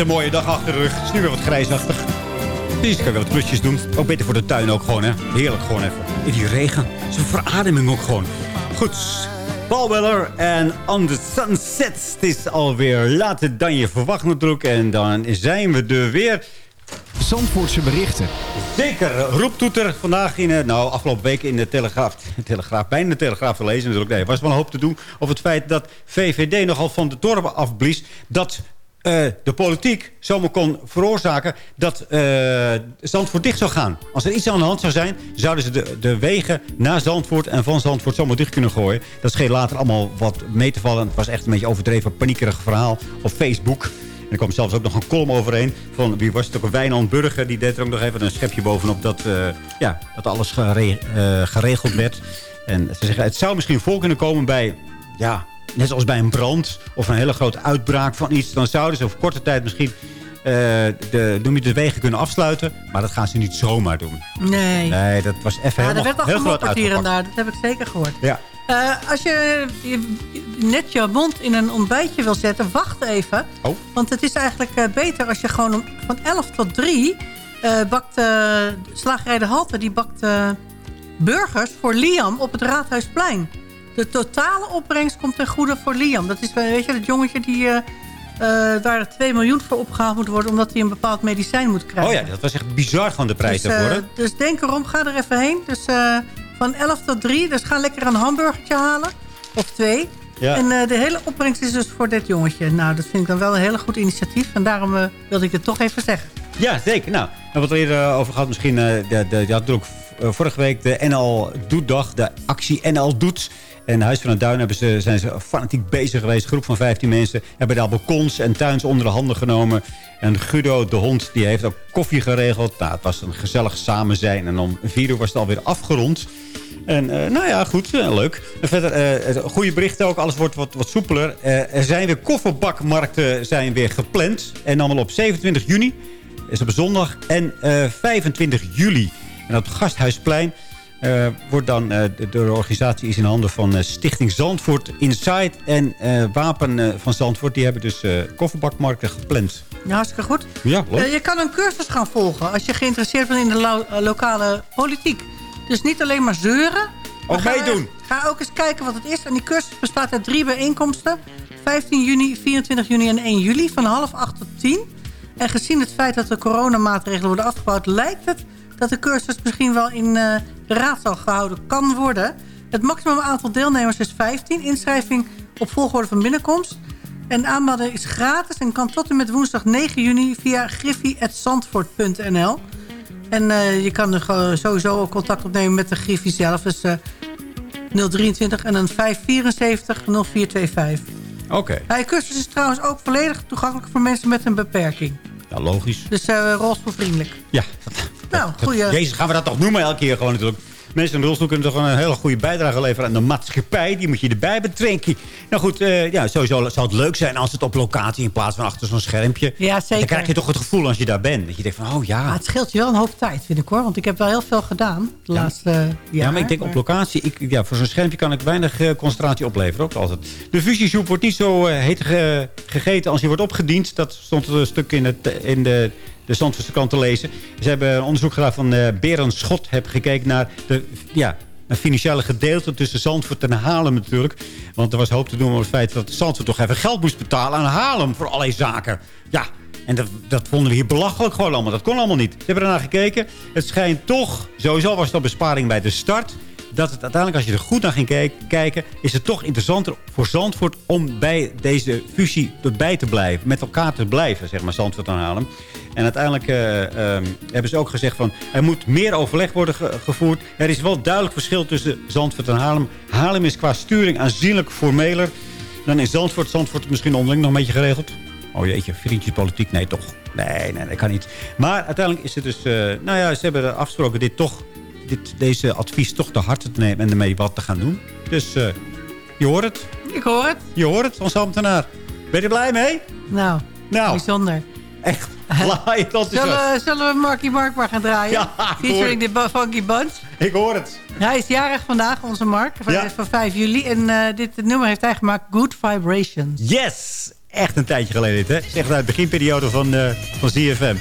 Een mooie dag achter de rug. Het is nu weer wat grijsachtig. Dus kan wel wat klusjes doen. Ook beter voor de tuin ook gewoon, hè. Heerlijk gewoon even. In die regen. Zo'n verademing ook gewoon. Goed. Paul Weller en On the Sunset. Het is alweer later dan je verwacht natuurlijk. En dan zijn we er weer. Zandvoortse berichten. Zeker. Roeptoeter vandaag in, eh, nou, afgelopen week in de Telegraaf. De Telegraaf, bijna de Telegraaf te lezen natuurlijk. Nee, was wel een hoop te doen over het feit dat VVD nogal van de toren afblies. Dat eh, de politiek zomaar kon veroorzaken dat uh, Zandvoort dicht zou gaan. Als er iets aan de hand zou zijn, zouden ze de, de wegen naar Zandvoort en van Zandvoort zomaar dicht kunnen gooien. Dat scheen later allemaal wat mee te vallen. Het was echt een beetje overdreven, paniekerig verhaal op Facebook. En er kwam zelfs ook nog een column overheen van, wie was het ook, een Wijnand Burger. Die deed er ook nog even een schepje bovenop dat, uh, ja, dat alles gere geregeld werd. En ze zeggen, het zou misschien voor kunnen komen bij... Ja, net zoals bij een brand of een hele grote uitbraak van iets... dan zouden ze over korte tijd misschien uh, de, noem je de wegen kunnen afsluiten. Maar dat gaan ze niet zomaar doen. Nee. Nee, dat was even ja, helemaal, er werd heel al groot gemopperd hier en uitgepakt. daar. Dat heb ik zeker gehoord. Ja. Uh, als je, je, net je mond in een ontbijtje wil zetten, wacht even. Oh. Want het is eigenlijk uh, beter als je gewoon om, van 11 tot 3 uh, bakt de slagerij de Halte. Die bakt burgers voor Liam op het Raadhuisplein. De totale opbrengst komt ten goede voor Liam. Dat is weet je, dat jongetje die, uh, waar 2 miljoen voor opgehaald moet worden... omdat hij een bepaald medicijn moet krijgen. Oh ja, dat was echt bizar van de prijs dus, daarvoor. Uh, dus denk erom, ga er even heen. Dus uh, van 11 tot 3. Dus ga lekker een hamburgertje halen. Of twee. Ja. En de hele opbrengst is dus voor dit jongetje. Nou, dat vind ik dan wel een hele goed initiatief. En daarom wilde ik het toch even zeggen. Ja, zeker. Nou, en wat we eerder over gehad, misschien... de, de, je had ook vorige week de NL Doet-dag. De actie NL Doet... En Huis van het Duin hebben ze, zijn ze fanatiek bezig geweest. Een groep van 15 mensen hebben daar balkons en tuins onder de handen genomen. En Guido, de hond, die heeft ook koffie geregeld. Nou, het was een gezellig samen zijn. En om vier uur was het alweer afgerond. En uh, nou ja, goed, uh, leuk. En verder, uh, goede berichten ook. Alles wordt wat, wat soepeler. er zijn weer kofferbakmarkten zijn weer gepland. En allemaal op 27 juni, is op zondag. En 25 juli. En op het Gasthuisplein... Uh, wordt dan, uh, de, de, organisatie is in handen van uh, Stichting Zandvoort Inside en Wapen van Zandvoort. Die hebben dus kofferbakmarkten gepland. Ja, hartstikke goed. Ja, je kan een cursus gaan volgen als je geïnteresseerd bent in de lo lokale politiek. Dus niet alleen maar zeuren. Ook meedoen. Ga ook eens kijken wat het is. En die cursus bestaat uit drie bijeenkomsten. 15 juni, 24 juni en 1 juli van half 8 tot 10. En gezien het feit dat de coronamaatregelen worden afgebouwd... lijkt het dat de cursus misschien wel in uh, de raadzaal gehouden kan worden. Het maximum aantal deelnemers is 15. Inschrijving op volgorde van binnenkomst. En aanmelden is gratis en kan tot en met woensdag 9 juni via griffie.zandvoort.nl. En uh, je kan er sowieso ook contact opnemen met de Griffie zelf. Dus uh, 023 en dan 574 0425. Oké. Okay. De cursus is trouwens ook volledig toegankelijk voor mensen met een beperking. Ja, logisch. Dus uh, rolstoelvriendelijk. Ja. Nou, goeie... Jezus, gaan we dat toch noemen elke keer gewoon natuurlijk. Mensen in rolstoel kunnen toch een hele goede bijdrage leveren aan de maatschappij. Die moet je erbij betrekken. Nou goed, uh, ja, sowieso zou het leuk zijn als het op locatie in plaats van achter zo'n schermpje. Ja, zeker. Dan krijg je toch het gevoel als je daar bent. Dat je denkt van, oh ja. Maar het scheelt je wel een hoop tijd, vind ik hoor. Want ik heb wel heel veel gedaan de ja. laatste jaar. Ja, maar ik denk op locatie, ik, ja, voor zo'n schermpje kan ik weinig uh, concentratie opleveren. Ook altijd. De fusiesoep wordt niet zo uh, heet ge gegeten als die wordt opgediend. Dat stond een stuk in, het, in de de Zandvoortse krant te lezen. Ze hebben een onderzoek gedaan van uh, Berend Schot. Hebben gekeken naar de, ja, een financiële gedeelte tussen Zandvoort en Haarlem natuurlijk. Want er was hoop te doen over het feit dat Zandvoort toch even geld moest betalen aan Haarlem voor allerlei zaken. Ja, en dat, dat vonden we hier belachelijk gewoon allemaal. Dat kon allemaal niet. Ze hebben ernaar gekeken. Het schijnt toch, sowieso was al besparing bij de start dat het uiteindelijk, als je er goed naar ging kijken... is het toch interessanter voor Zandvoort om bij deze fusie bij te blijven. Met elkaar te blijven, zeg maar, Zandvoort en Haarlem. En uiteindelijk uh, uh, hebben ze ook gezegd van... er moet meer overleg worden ge gevoerd. Er is wel duidelijk verschil tussen Zandvoort en Haarlem. Haarlem is qua sturing aanzienlijk formeler. Dan is Zandvoort, Zandvoort misschien onderling nog een beetje geregeld. Oh jeetje, vriendjespolitiek, nee toch. Nee, nee, dat kan niet. Maar uiteindelijk is het dus... Uh, nou ja, ze hebben afgesproken dit toch dit, deze advies toch te harte te nemen en ermee wat te gaan doen. Dus uh, je hoort het. Ik hoor het. Je hoort het, onze ambtenaar. Ben je er blij mee? Nou, nou. bijzonder. Echt, laai dat zullen, zullen we Marky Mark maar gaan draaien? Ja, Featuring de Funky Bunch. Ik hoor het. Hij is jarig vandaag, onze Mark, van, ja. van 5 juli. En uh, dit nummer heeft hij gemaakt, Good Vibrations. Yes! echt een tijdje geleden. Dit, hè? Zeg uit de beginperiode van, eh van ZFM.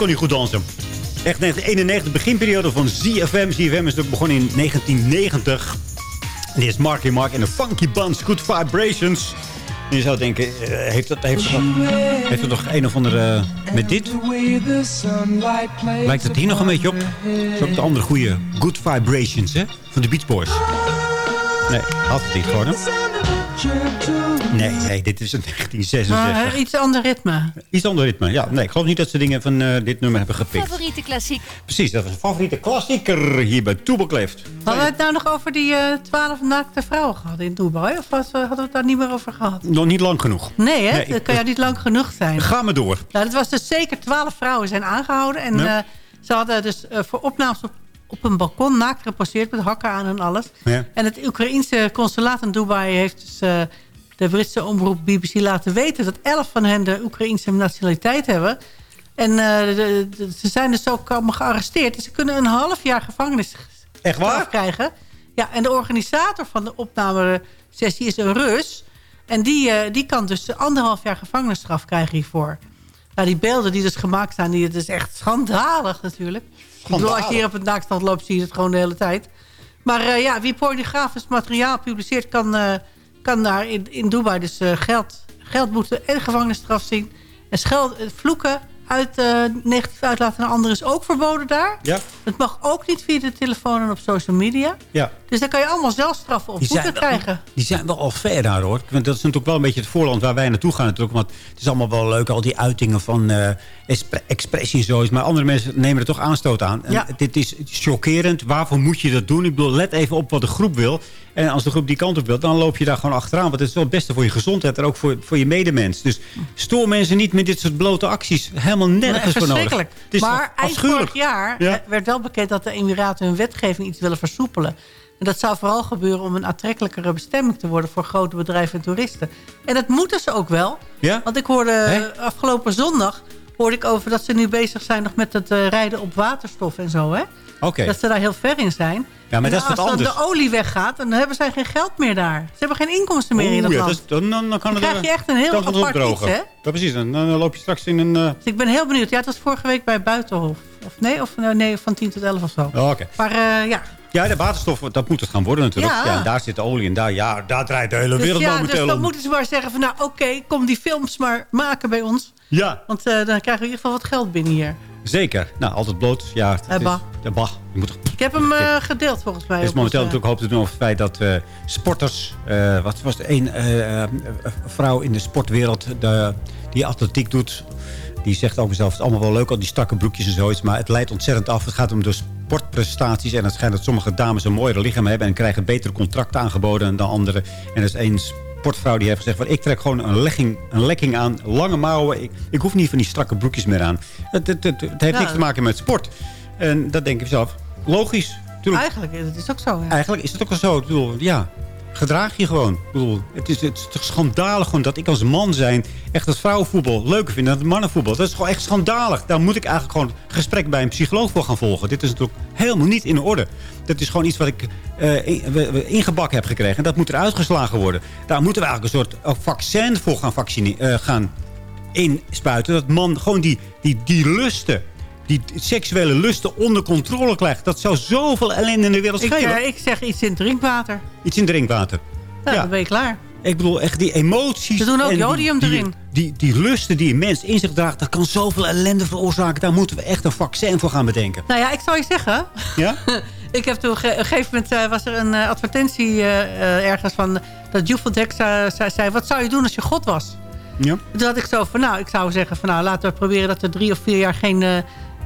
Kon hij goed dansen. Echt 1991, beginperiode van ZFM. ZFM is begonnen in 1990. En dit is Marky Mark en de Funky Buns, Good Vibrations. En je zou denken, eh, heeft dat, heeft dat, heeft dat nog een of andere... met dit? Lijkt het hier nog een beetje op? Dat is de andere goede Good Vibrations, hè? Van de Beach Boys. Nee, had het niet gewoon? Nee, nee, dit is een (laughs) 1966. Maar eh, iets ander ritme. Iets ander ritme, ja. Nee, ik geloof niet dat ze dingen van eh, dit nummer hebben gepikt. Favoriete klassiek. Precies, dat was een favoriete klassieker hier bij Toebelkleeft. Hadden we het nou nog over die eh, twaalf naakte vrouwen gehad in Dubai? Of was, hadden we het daar niet meer over gehad? Nog niet lang genoeg. Nee, hè? Nee, dat kan ja niet lang genoeg zijn. Ga maar door. Nou, dat was dus zeker twaalf vrouwen zijn aangehouden. En Ja. eh, ze hadden dus voor opnames op, op een balkon naakt geposeerd met hakken aan en alles. Ja. En het Oekraïense consulaat in Dubai heeft dus eh, de Britse omroep BBC laten weten... dat elf van hen de Oekraïense nationaliteit hebben. En eh, de- de- ze zijn dus ook allemaal gearresteerd. Dus ze kunnen een half jaar gevangenisstraf Echt waar? krijgen. Ja, en de organisator van de opnamesessie is een Rus. En die, eh, die kan dus anderhalf jaar gevangenisstraf krijgen hiervoor. Nou, die beelden die dus gemaakt zijn, die, het is echt schandalig natuurlijk. Ik bedoel, als je hier op het naakstand loopt, zie je het gewoon de hele tijd. Maar eh, ja, wie pornografisch materiaal publiceert... kan, eh, kan daar in, in Dubai dus eh, geld, geldboete en gevangenisstraf zien. En scheld, vloeken uit, eh, negatief uitlaten naar anderen is ook verboden daar. Ja. Het mag ook niet via de telefoon en op social media. Ja. Dus dan kan je allemaal zelf straffen of boete krijgen. die zijn wel al ver daar hoor. Want dat is natuurlijk wel een beetje het voorland waar wij naartoe gaan. Natuurlijk. Want het is allemaal wel leuk, al die uitingen van eh, expre- expressie en zoiets. Maar andere mensen nemen er toch aanstoot aan. En Ja. Dit is chockerend. Waarvoor moet je dat doen? Ik bedoel, let even op wat de groep wil. En als de groep die kant op wil, dan loop je daar gewoon achteraan. Want het is wel het beste voor je gezondheid en ook voor, voor je medemens. Dus stoor mensen niet met dit soort blote acties. Helemaal nergens Nee, voor nodig. verschrikkelijk. Het is maar eind vorig jaar Ja. werd wel bekend dat de Emiraten hun wetgeving iets willen versoepelen. En dat zou vooral gebeuren om een aantrekkelijkere bestemming te worden voor grote bedrijven en toeristen. En dat moeten ze ook wel. Ja? Want ik hoorde afgelopen zondag hoorde ik over dat ze nu bezig zijn nog met het eh, rijden op waterstof en zo. Hè? Dat ze daar heel ver in zijn. Ja, maar En dat is wat als dan anders. de olie weggaat, dan hebben zij geen geld meer daar. Ze hebben geen inkomsten meer in dat ja, land. dan, dan, dan kan Dan het krijg je echt een heel apart opdrogen. iets, hè? Ja, precies. Dan, dan loop je straks in een... eh, Dus ik ben heel benieuwd. Ja, het was vorige week bij Buitenhof. Of nee, of, nou, nee van 10 tot 11 of zo. Oh, Oké. Maar eh, ja, Ja, de waterstof, dat moet het gaan worden natuurlijk. Ja. Ja. en daar zit de olie en daar, ja, daar draait de hele Dus wereld ja, dus momenteel dan om. moeten ze maar zeggen van... nou, oké, kom die films maar maken bij ons. Ja, Want eh, dan krijgen we in ieder geval wat geld binnen hier. Zeker. Nou, altijd bloot. Ja, het Eh, is- bah. ja, bah. Je moet, Ik heb hem eh, gedeeld volgens mij. Er is momenteel natuurlijk hoop te doen over het feit dat eh, sporters... eh, wat was het? Een eh, eh, vrouw in de sportwereld de, die atletiek doet... die zegt ook zelf, het is allemaal wel leuk, al die strakke broekjes en zoiets... maar het leidt ontzettend af. Het gaat om de sportprestaties. En het schijnt dat sommige dames een mooiere lichaam hebben... en krijgen betere contracten aangeboden dan anderen. En er is één sportvrouw die heeft gezegd... Van, ik trek gewoon een legging, een lekking aan, lange mouwen. Ik, ik hoef niet van die strakke broekjes meer aan. Het, het, het, het heeft Ja. niks te maken met sport. En dat denk ik zelf. Logisch. Tuurlijk. Eigenlijk, dat is ook zo. Ja. Eigenlijk is het ook wel zo. Ik bedoel, ja, gedraag je gewoon. Ik bedoel, het, is, het is schandalig gewoon dat ik als man zijn... echt het vrouwenvoetbal leuker vind dan het mannenvoetbal. Dat is gewoon echt schandalig. Daar moet ik eigenlijk gewoon gesprek bij een psycholoog voor gaan volgen. Dit is natuurlijk helemaal niet in orde. Dat is gewoon iets wat ik we ingebakken heb gekregen. En dat moet eruit geslagen worden. Daar moeten we eigenlijk een soort vaccin voor gaan, vaccine- eh, gaan inspuiten. Dat man gewoon die, die, die lusten... Die seksuele lusten onder controle krijgt. Dat zou zoveel ellende in de wereld Ik, schelen. eh, ik zeg iets in drinkwater. Iets in drinkwater. Nou, Ja. dan ben je klaar. Ik bedoel, echt die emoties... Ze doen ook jodium die, erin. Die, die, lusten die een mens in zich draagt... dat kan zoveel ellende veroorzaken. Daar moeten we echt een vaccin voor gaan bedenken. Nou ja, ik zal je zeggen. Ja? (laughs) ik heb toen, op een gegeven moment eh, was er een eh, advertentie eh, eh, ergens van... dat Juvendex zei, zei, wat zou je doen als je God was? Ja. Toen had ik zo van, nou, ik zou zeggen van... nou, laten we proberen dat er drie of vier jaar geen eh,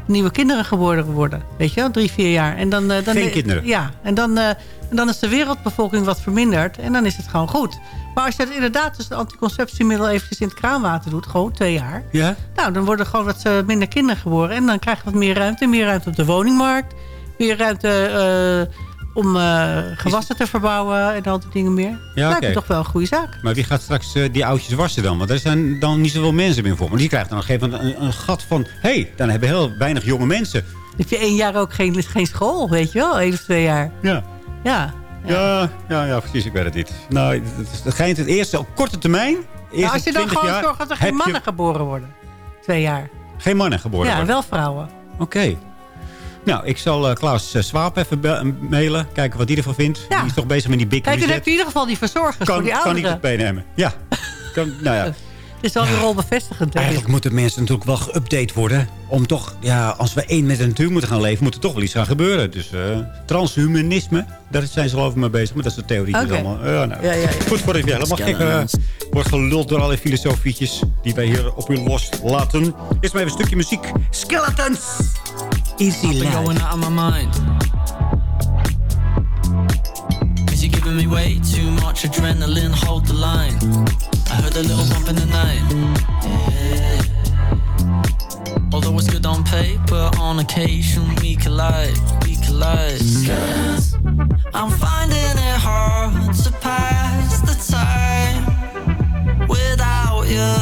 nieuwe kinderen geboren worden. Weet je wel, drie, vier jaar. En dan, eh, dan, Geen kinderen? Ja, en dan, eh, en dan is de wereldbevolking wat verminderd. En dan is het gewoon goed. Maar als je het inderdaad dus het anticonceptiemiddel eventjes in het kraanwater doet... gewoon twee jaar... Ja? Nou, dan worden gewoon wat eh, minder kinderen geboren. En dan krijg je wat meer ruimte. Meer ruimte op de woningmarkt. Meer ruimte om eh, gewassen te verbouwen en al die dingen meer. Ja, Lijkt me toch wel een goede zaak. Maar wie gaat straks eh, die oudjes wassen dan? Want er zijn dan niet zoveel mensen meer voor. Maar die krijgt dan op een gegeven moment een, een gat van... hé, hey, dan hebben heel weinig jonge mensen. Heb je één jaar ook geen, geen school, weet je wel. Eén of twee jaar. Ja. Ja. Ja, ja, ja, precies. Ik weet het niet. Nou, het, is- het eerste op korte termijn... Nou, als je dan 20 gewoon jaar, zorgt dat er geen je mannen geboren worden. Twee jaar. Geen mannen geboren ja, worden. wel vrouwen. Oké. Nou, ik zal eh, Klaus eh, Swaap even mailen. Kijken wat hij ervan vindt. Ja. Die is toch bezig met die big Kijk, dan reset. heb je in ieder geval die verzorgers kan, voor die kan ik ouderen. het meenemen? Ja. Kan, nou ja. (laughs) Het is wel bevestigend. denk ik. Eigenlijk moeten mensen natuurlijk wel geüpdate worden. Om toch, ja, als we één met de natuur moeten gaan leven... moet er toch wel iets gaan gebeuren. Dus eh, transhumanisme, daar zijn ze geloof ik mee bezig. Maar dat soort theorieën Oké. allemaal. Ja, nou, Ja, ja, ja. Goed, voor ik helemaal gek eh, wordt geluld door alle filosofietjes... die wij hier op u loslaten. Eerst maar even een stukje muziek. Skeletons! Easy I've been life. going out of my mind. Cause you're giving me way too much adrenaline, hold the line. I heard a little bump in the night. Yeah. Although it's good on paper, on occasion we collide, we collide. I'm finding it hard to pass the time without you.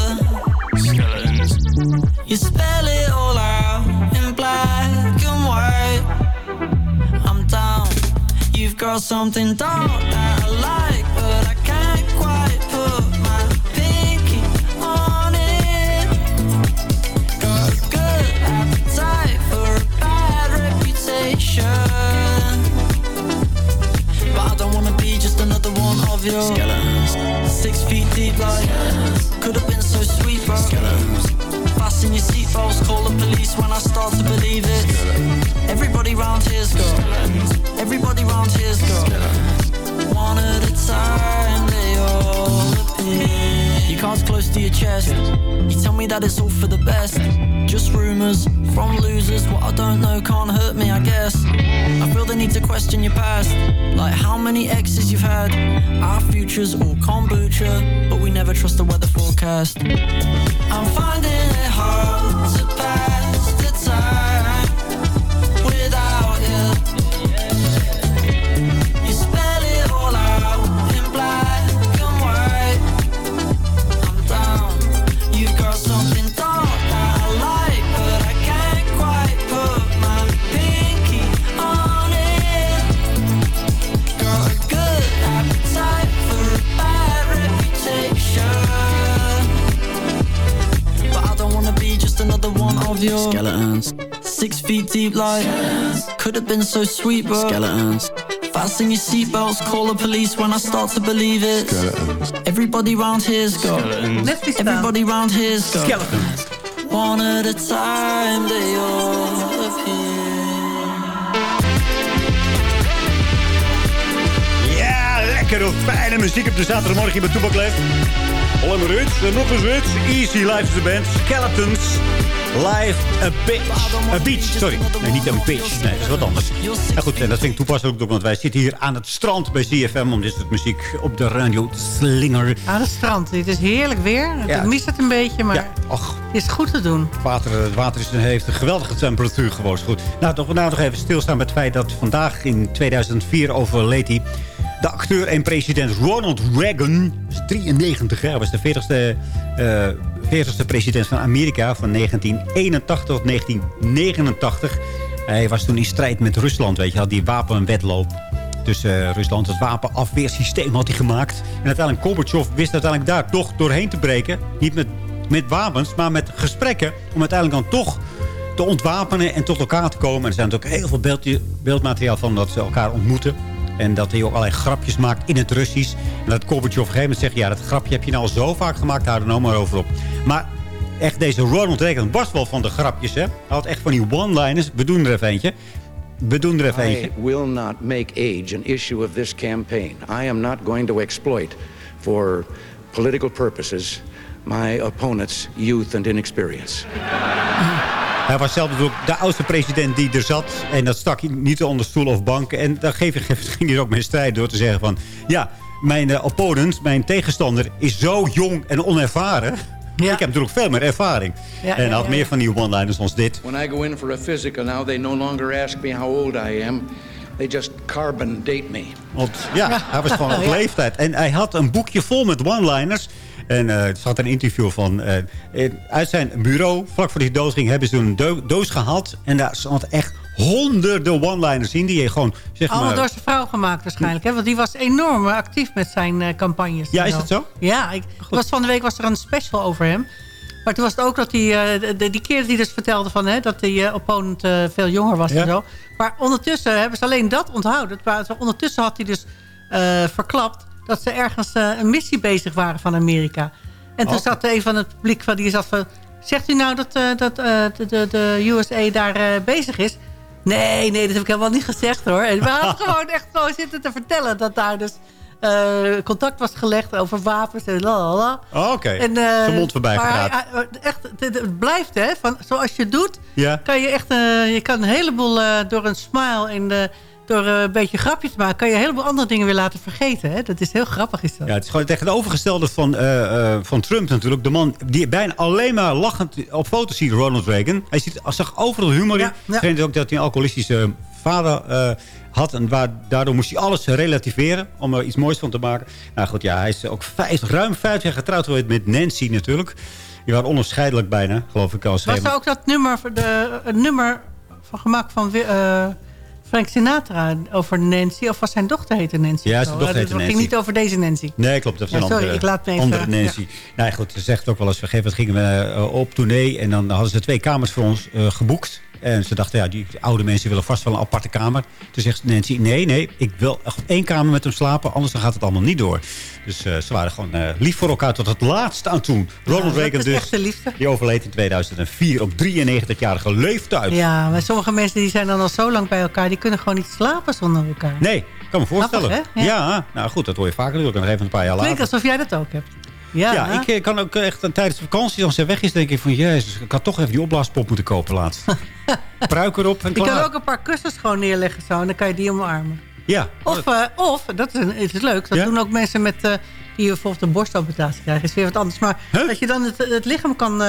Skeletons. You spell it Got something dark that I like, but I can't quite put my pinky on it. Got a good appetite for a bad reputation. But I don't wanna be just another one of your skeletons. Six feet deep, like could have been so sweet, bro. Skeletons Fasten your seatbelts, call the police when I start to believe it. Everybody round here's got, everybody round here's got. One at a time, they all appear. Your cards close to your chest. You tell me that it's all for the best. Just rumors from losers. What I don't know can't hurt me, I guess. I feel the need to question your past. Like how many exes you've had. Our future's all kombucha, but we never trust the weather forecast. I'm finding it hard to pass the time Deep like Could have been so sweet bro Skeletons. Fasten your seatbelts, call the police when I start to believe it. Skeletons. Everybody round here's got Skeletons. Everybody round here's got Skeletons. One at a time they all appear. Ja, lekkere, fijne muziek op de zaterdagmorgen hier bij Toebak. Alleen maar Ruts en nog eens Ruts. Easy Live is de band. Skeletons. Live a Beach. A Beach, sorry. Nee, niet een beach. Nee, dat is wat anders. Ja, goed, en dat vind ik toepasselijk ook, want wij zitten hier aan het strand bij CFM... om dit soort muziek op de radio te slingeren. Aan het strand. Het is heerlijk weer. Ja. Ik mis het een beetje, maar Ja, och, het is goed te doen. Het water, het water is, heeft een geweldige temperatuur gewoon. Goed. Nou, toch, nou nog even stilstaan met het feit dat vandaag in 2004 overleed hij. De acteur en president Ronald Reagan, is 93 jaar, was de 40ste, eh 40ste president van Amerika van 1981 tot 1989. Hij was toen in strijd met Rusland, weet je, had die wapenwetloop tussen eh, Rusland. Het wapenafweersysteem had hij gemaakt. En uiteindelijk Gorbachev wist uiteindelijk daar toch doorheen te breken. Niet met, met wapens, maar met gesprekken. Om uiteindelijk dan toch te ontwapenen en tot elkaar te komen. En er zijn natuurlijk heel veel beeldje, beeldmateriaal van dat ze elkaar ontmoeten. En dat hij ook allerlei grapjes maakt in het Russisch. En dat Gorbachev op een gegeven moment zegt... ja, dat grapje heb je nou al zo vaak gemaakt, hou er nou maar over op. Maar echt, deze Ronald Reagan was wel van de grapjes, hè. Hij had echt van die one-liners. We doen er even eentje. We doen er even eentje. I will not make age an issue of this campaign. I am not going to exploit for political purposes my opponent's youth and inexperience. (laughs) Hij was zelf natuurlijk de oudste president die er zat. En dat stak hij niet onder stoel of banken. En daar geef je- (laughs) ging hij ook mee strijd door te zeggen van... Ja, mijn eh, opponent, mijn tegenstander, is zo jong en onervaren. Ik heb natuurlijk veel meer ervaring. Ja, en ja, had ja, meer van die one-liners als dit. When I go in for a physical now, they no longer ask me how old I am. They just carbon date me. Want ja, (laughs) hij was gewoon op leeftijd. En hij had een boekje vol met one-liners. En eh er zat een interview van... eh, uit zijn bureau, vlak voor hij dood ging... hebben ze een do- doos gehaald. En daar zat echt honderden one-liners in. Die je gewoon, zeg Allemaal maar... door zijn vrouw gemaakt waarschijnlijk. Hè? Want die was enorm actief met zijn eh, campagnes. Ja, is dat zo? Ja, ik, was van de week was er een special over hem. Maar toen was het ook dat hij... die keer dat hij dus vertelde van, hè, dat die opponent veel jonger was Ja. en zo. Maar ondertussen hebben ze alleen dat onthouden. Maar ondertussen had hij dus verklapt... dat ze ergens eh, een missie bezig waren van Amerika. En toen Oh. zat een van het publiek van die zat van... Zegt u nou dat, eh, dat eh, de, de, de USA daar bezig is? Nee, nee, dat heb ik helemaal niet gezegd hoor. En we hadden (laughs) gewoon echt zo zitten te vertellen... dat daar dus contact was gelegd over wapens en la la. Oh, Oké, En, zijn mond voorbij maar gepraat. echt, het, het blijft hè. Van, zoals je doet, Ja. kan je echt je kan een heleboel door een smile en eh, door eh, een beetje grapjes te maken, kan je een heleboel andere dingen weer laten vergeten. Hè? Dat is heel grappig. Is dat. Ja, het is gewoon het tegenovergestelde van, eh, eh, van Trump natuurlijk. De man die bijna alleen maar lachend op foto's ziet, Ronald Reagan. Hij ziet, zag overal humor in. ja. Ik weet ook dat hij een alcoholistische vader had. En waar, daardoor moest hij alles relativeren om er iets moois van te maken. Nou goed, ja, hij is ook 50, ruim 50 jaar getrouwd geweest met Nancy natuurlijk. Die waren onafscheidelijk bijna, geloof ik al. Was er ook dat nummer, de, een nummer van, gemaakt van eh, Frank Sinatra over Nancy? Of was zijn dochter heette Nancy? Ja, zijn dochter Het heette ging Nancy. niet over deze Nancy. Nee, klopt. Dat Ja, een sorry, andere, ik laat me even- andere Nancy. Nou ja, goed, ze zegt ook wel eens... Gegeven moment gingen we eh, op tournee... en dan hadden ze twee kamers voor ons eh, geboekt. En ze dachten, ja, die oude mensen willen vast wel een aparte kamer. Toen zegt Nancy, nee, nee, ik wil echt één kamer met hem slapen... anders dan gaat het allemaal niet door. Dus eh, ze waren gewoon eh, lief voor elkaar tot het laatste aan toe. Ronald Reagan is dus, die overleed in 2004 op 93-jarige leeftijd. Ja, maar sommige mensen die zijn dan al zo lang bij elkaar... die kunnen gewoon niet slapen zonder elkaar. Nee, ik kan me voorstellen. Grappig, ja. Ja. nou goed, dat hoor je vaker natuurlijk. En even een paar jaar later. Klinkt alsof jij dat ook hebt. Ja, Ja, ik eh, kan ook echt eh, tijdens de vakantie, als hij weg is, denk ik van... Jezus, ik had toch even die opblaaspop moeten kopen laatst. (laughs) Pruik erop en je kan klaar. ook een paar kussens gewoon neerleggen zo... en dan kan je die omarmen. Ja, Of, eh, of dat is, het is leuk, dat Ja? doen ook mensen met, eh, die bijvoorbeeld een borstamputatie krijgen. is weer wat anders. Maar dat je dan het, het lichaam kan,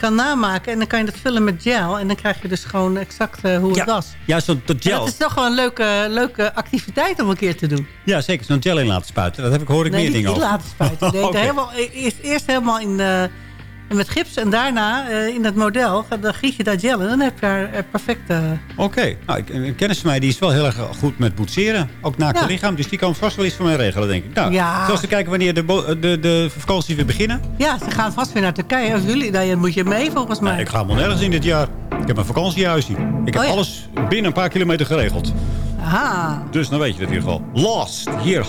kan namaken en dan kan je dat vullen met gel. En dan krijg je dus gewoon exact hoe het was. ja zo'n En gel. dat is toch wel een leuke, leuke activiteit om een keer te doen. Ja, zeker. Zo'n gel in laten spuiten. Dat heb ik, hoor ik nee, meer niet, dingen niet over. laten spuiten. Nee, (laughs) Oké. helemaal, eerst, eerst helemaal in, eh, met gips en daarna eh, in het model. Dan giet je dat gel en dan heb je haar eh, perfecte... Oké. Nou, ik- een kennis van mij die is wel heel erg goed met boetseren. Ook naakte Ja. lichaam. Dus die kan vast wel iets voor mij regelen, denk ik. Nou, Ja. Zoals te kijken wanneer de, de, de vakanties weer beginnen. Ja, ze gaan vast weer naar Turkije. Of jullie, daar moet je mee volgens mij. Nou, ik ga helemaal nergens in dit jaar. Ik heb een vakantiehuisje. Ik heb Oh ja. alles binnen een paar kilometer geregeld. Aha. Dus dan weet je het in ieder geval. Lost. Hier,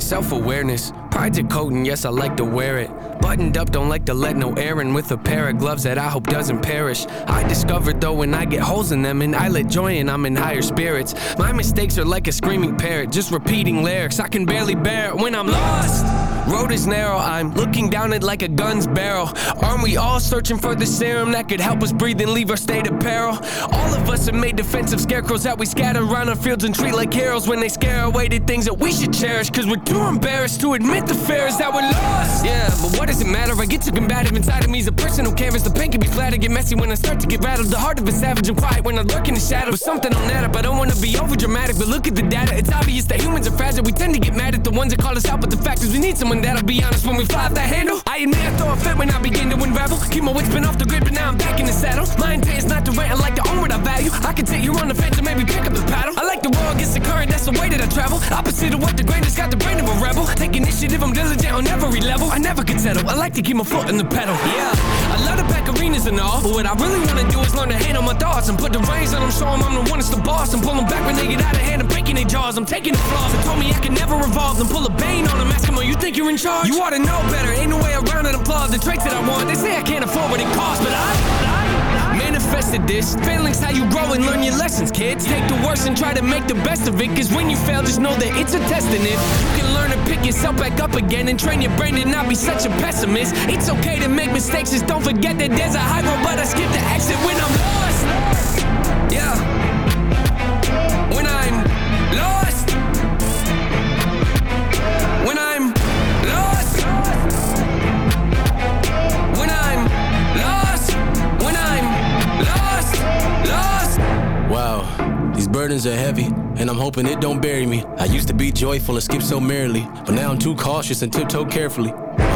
Hopskin. Self-awareness, project coding, yes, I like to wear it. Buttoned up, don't like to let no air in with a pair of gloves that I hope doesn't perish. I discovered though when I get holes in them and I let joy in, I'm in higher spirits. My mistakes are like a screaming parrot, just repeating lyrics. I can barely bear it when I'm lost. Road is narrow, I'm looking down it like a gun's barrel. Aren't we all searching for the serum that could help us breathe and leave our state of peril? All of us have made defensive scarecrows that we scatter around our fields and treat like heroes when they scare away the things that we should cherish. Cause we're too embarrassed to admit the fear is that we're lost. Yeah, but what does it matter? I get too combative inside of me. Is a person who canvas. The pain can be flat. I get messy when I start to get rattled. The heart of a savage and quiet when I lurk in the shadows. But something on that up. I don't wanna be over dramatic, but look at the data. It's obvious that humans are fragile. We tend to get mad at the ones that call us out, but the fact is we need someone that'll be honest when we fly off that handle. I admit I throw a fit when I begin to unravel. Keep my wits been off the grid, but now I'm back in the saddle. My intent is not to rant. I like to own what I value. I can take you on the fence and maybe pick up the paddle. I like the roll against the current. That's the way that I travel. Opposite of what the has got the brain of a rebel. Take initiative. I'm diligent on every level. I never can settle. I like to keep my foot in the pedal. Yeah, I love the back arenas and all. But what I really wanna do is learn to handle my thoughts and put the reins on them. Show 'em I'm the one that's the boss. And pull them back when they get out of hand and breaking their jaws. I'm taking the flaws. They told me I could never revolve. Then pull a bane on them. Ask 'em, "Oh, you think you're in charge? You ought to know better. Ain't no way around it. Applaud the traits that I want. They say I can't afford what it costs, but I. Manifested this. Failing's how you grow and learn your lessons, kids. Take the worst and try to make the best of it. Cause when you fail, just know that it's a test and if you can learn to pick yourself back up again and train your brain to not be such a pessimist. It's okay to make mistakes, just don't forget that there's a high road, but I skip the exit when I'm lost. These burdens are heavy, and I'm hoping it don't bury me. I used to be joyful and skip so merrily, but now I'm too cautious and tiptoe carefully.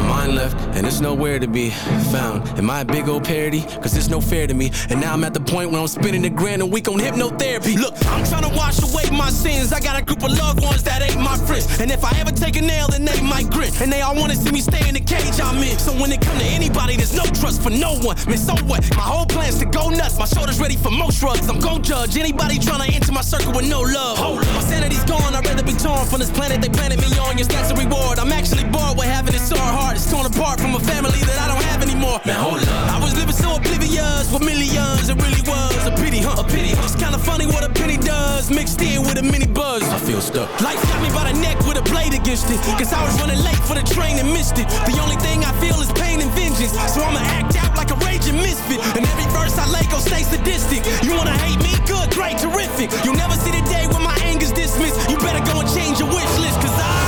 Mind left, and it's nowhere to be found. Am I a big old parody? Cause it's no fair to me. And now I'm at the point where I'm spending a grand a week on hypnotherapy. Look, I'm trying to wash away my sins. I got a group of loved ones that ain't my friends. And if I ever take a nail, then they might grin. And they all wanna see me stay in the cage I'm in. So when it come to anybody, there's no trust for no one. Man, so what? My whole plan's to go nuts. My shoulders ready for most drugs. I'm gon' judge anybody trying to enter my circle with no love. hold My sanity's gone. I'd rather be torn from this planet they planted me on. Your stats a reward. I'm actually bored with having it so hard. It's torn apart from a family that I don't have anymore. Man, hold up. I was living so oblivious with millions. It really was a pity, huh? A pity. It's kinda funny what a penny does, mixed in with a mini buzz. I feel stuck. Life got me by the neck with a blade against it. Cause I was running late for the train and missed it. The only thing I feel is pain and vengeance. So I'ma act out like a raging misfit. And every verse I lay go stay sadistic. You wanna hate me? Good, great, terrific. You'll never see the day when my anger's dismissed. You better go and change your wish list. Cause I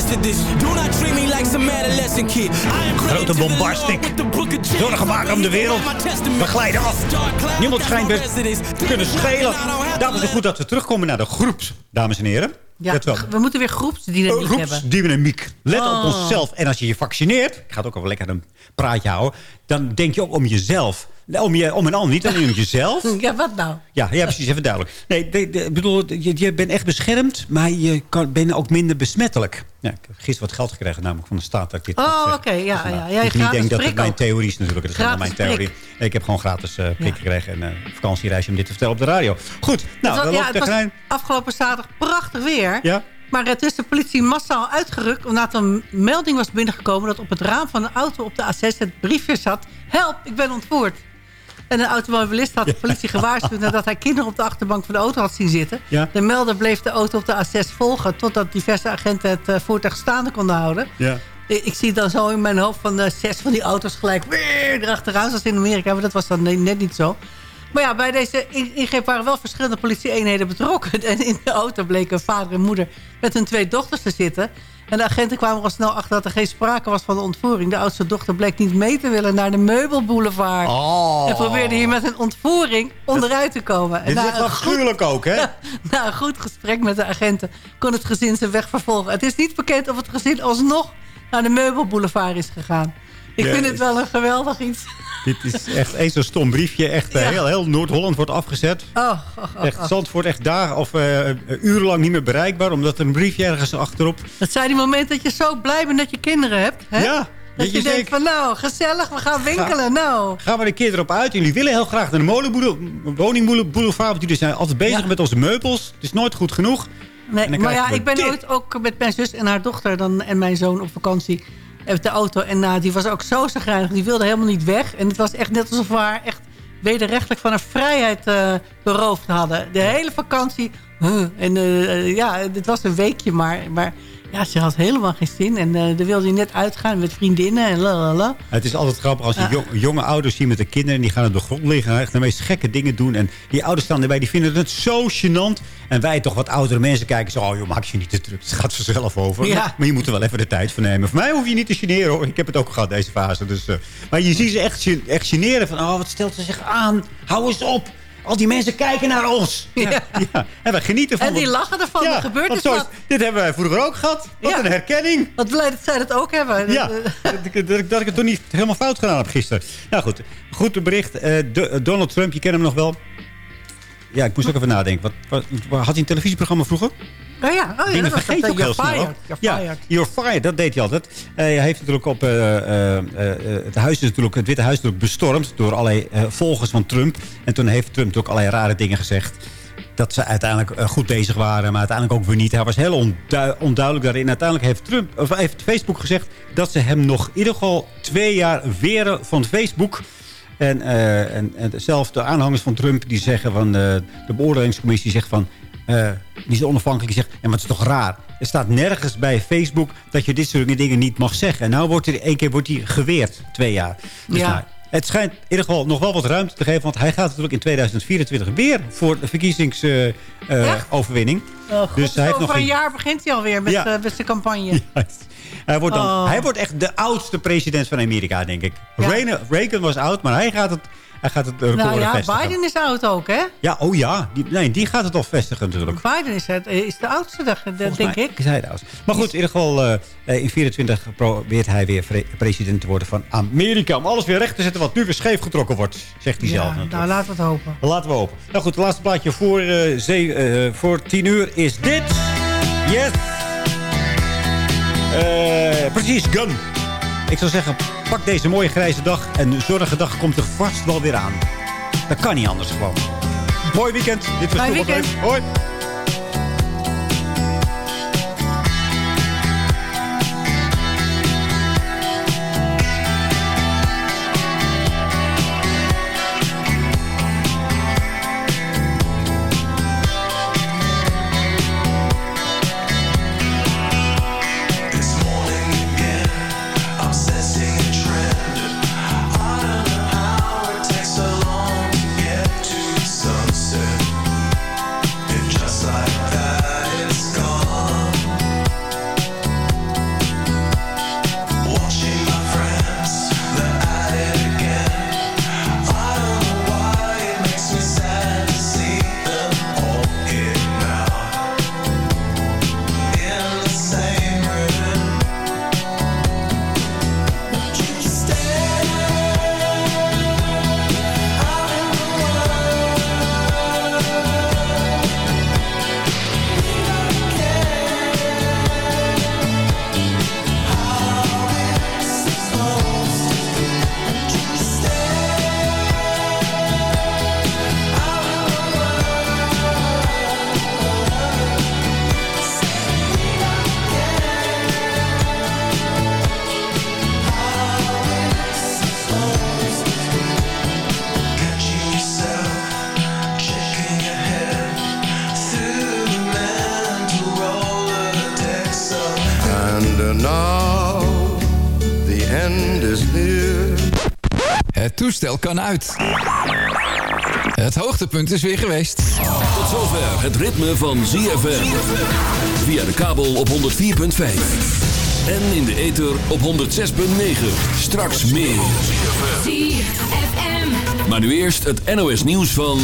this. Do not treat me like some adolescent kid. Grote bombastic. Zorgen maken om de wereld. We glijden af. Niemand schijnt me te kunnen schelen. Daarom is het goed dat we terugkomen naar de groeps, dames en heren. Ja, we moeten weer groepsdynamiek hebben. Groepsdynamiek. Let op Oh. onszelf. En als je je vaccineert, ik ga het ook wel lekker een praatje houden... dan denk je ook om jezelf. Nee, Om, je, om een ander, niet alleen om jezelf. (laughs) Ja, wat nou? Ja, ja, precies. Even duidelijk. Nee, ik bedoel, je, je bent echt beschermd, maar je kan, bent ook minder besmettelijk. Ja, ik heb gisteren wat geld gekregen, namelijk van de staat. Dat ik dit Oh, oké. ja, Dus, ja. nou, Jij ik niet denk dat het mijn theorie is natuurlijk. Dat is mijn theorie. prik. Ik heb gewoon gratis eh prik gekregen en een vakantiereisje om dit te vertellen op de radio. Goed, nou, het dan was, ja, loopt het was afgelopen zaterdag prachtig weer. Ja? Maar het is de politie massaal uitgerukt... omdat er een melding was binnengekomen... dat op het raam van een auto op de A6 het briefje zat... Help, ik ben ontvoerd. En een automobilist had de politie gewaarschuwd... nadat hij kinderen op de achterbank van de auto had zien zitten. Ja. De melder bleef de auto op de A6 volgen... totdat diverse agenten het eh, voertuig staande konden houden. Ja. Ik ik zie dan zo in mijn hoofd van de zes van die auto's gelijk weer erachteraan, zoals in Amerika. Maar dat was dan ne- net niet zo. Maar ja, bij deze in- ingreep waren wel verschillende politie-eenheden betrokken. (laughs) En in de auto bleken vader en moeder met hun twee dochters te zitten. En de agenten kwamen al snel achter dat er geen sprake was van de ontvoering. De oudste dochter bleek niet mee te willen naar de meubelboulevard. Oh. En probeerde hier met een ontvoering onderuit te komen. En Dit is wel gruwelijk ook, hè? (laughs) na een goed gesprek met de agenten kon het gezin zijn weg vervolgen. Het is niet bekend of het gezin alsnog naar de meubelboulevard is gegaan. Ik vind het wel een geweldig iets. Dit is echt een zo'n stom briefje. Echt, eh, Ja. heel, heel Noord-Holland wordt afgezet. Oh, oh, oh, Echt, oh. Zandvoort echt dagen of eh, urenlang niet meer bereikbaar. Omdat er een briefje ergens achterop... Dat zijn die momenten dat je zo blij bent dat je kinderen hebt. Hè? Ja. Dat je denkt van nou, gezellig, we gaan winkelen. nou. Gaan we een keer erop uit. Jullie willen heel graag naar de. Woningboulevard. Want jullie zijn altijd bezig met onze meubels. Het is nooit goed genoeg. Nee, maar ja, ik ben dit. ooit ook met mijn zus en haar dochter dan, en mijn zoon op vakantie de auto. En die was ook zo zagrijnig. Die wilde helemaal niet weg. En het was echt net alsof we haar echt wederrechtelijk van haar vrijheid eh, beroofd hadden. De hele vakantie. En eh, ja, het was een weekje, maar, maar ja, ze had helemaal geen zin. En eh dan wilde hij net uitgaan met vriendinnen en lalala. Het is altijd grappig als je jong- jonge ouders zien met de kinderen... en die gaan op de grond liggen en echt de meest gekke dingen doen. En die ouders staan erbij, die vinden het zo gênant. En wij toch wat oudere mensen kijken zo... oh joh, maak je niet te druk, het gaat vanzelf over. Ja. Maar, je moet er wel even de tijd voor nemen. Voor mij hoef je niet te generen hoor, ik heb het ook gehad deze fase. Dus, eh, maar je ziet ze echt, echt generen van... oh, wat stelt ze zich aan, hou eens op. Al die mensen kijken naar ons. Ja. ja. En wij genieten van... En die lachen ervan, er gebeurt dus is- wat. Dit hebben wij vroeger ook gehad. Wat Ja. een herkenning. Wat blij dat zij dat ook hebben. Ja, dat, (laughs) ik- dat, ik- dat ik het toch niet helemaal fout gedaan heb gisteren. Nou goed, goed bericht. Eh, eh, Donald Trump, je kent hem nog wel. Ja, ik moest ook even nadenken. Wat, wat- had hij een televisieprogramma vroeger? Oh ja, oh ja Dingen dat vergeet je ook eh, heel snel. fired. ja, fired. You're fired, dat deed hij altijd. Eh, hij heeft natuurlijk op... eh, het, huis is natuurlijk, het Witte Huis is natuurlijk bestormd door allerlei volgers van Trump. En toen heeft Trump ook allerlei rare dingen gezegd. Dat ze uiteindelijk goed bezig waren, maar uiteindelijk ook weer niet. Hij was heel ondui- onduidelijk daarin. Uiteindelijk heeft, Trump, of heeft Facebook gezegd dat ze hem nog in ieder geval twee jaar weren van Facebook. En, eh, en, en zelfs de aanhangers van Trump die zeggen van... de beoordelingscommissie zegt van... eh, die is onafhankelijk, zegt... En wat is toch raar? Er staat nergens bij Facebook dat je dit soort dingen niet mag zeggen. En nou wordt er één keer wordt hij geweerd, twee jaar. Dus Ja. nou, het schijnt in ieder geval nog wel wat ruimte te geven... want hij gaat natuurlijk in 2024 weer voor de verkiezingsoverwinning. Oh, God, dus hij heeft over nog een jaar begint hij alweer met, Ja. eh, met zijn campagne. (laughs) Hij wordt, dan, Oh. hij wordt echt de oudste president van Amerika, denk ik. Ja. Reagan was oud, maar hij gaat het, hij gaat het record Nou ja, vestigen. Biden is oud ook, hè? Ja, oh ja. Die, nee, die gaat het al vestigen natuurlijk. Biden is, het, is de oudste, dat denk mij ik. Is hij de oudste. Maar goed, in ieder geval eh, eh, in 24 probeert hij weer president te worden van Amerika. Om alles weer recht te zetten wat nu weer scheef getrokken wordt, zegt hij zelf. Ja, natuurlijk. nou, laten we het hopen. Laten we hopen. Nou goed, het laatste plaatje voor, eh, zee- eh, voor 10 uur is dit. Yes. Eh, precies, Gun. Ik zou zeggen, pak deze mooie grijze dag. En de zonnige dag komt er vast wel weer aan. Dat kan niet anders gewoon. Mooi weekend. Dit was Mooi weekend. Hoi. Kan uit. Het hoogtepunt is weer geweest. Tot zover het ritme van ZFM. Via de kabel op 104.5. En in de ether op 106.9. Straks meer. Maar nu eerst het NOS nieuws van...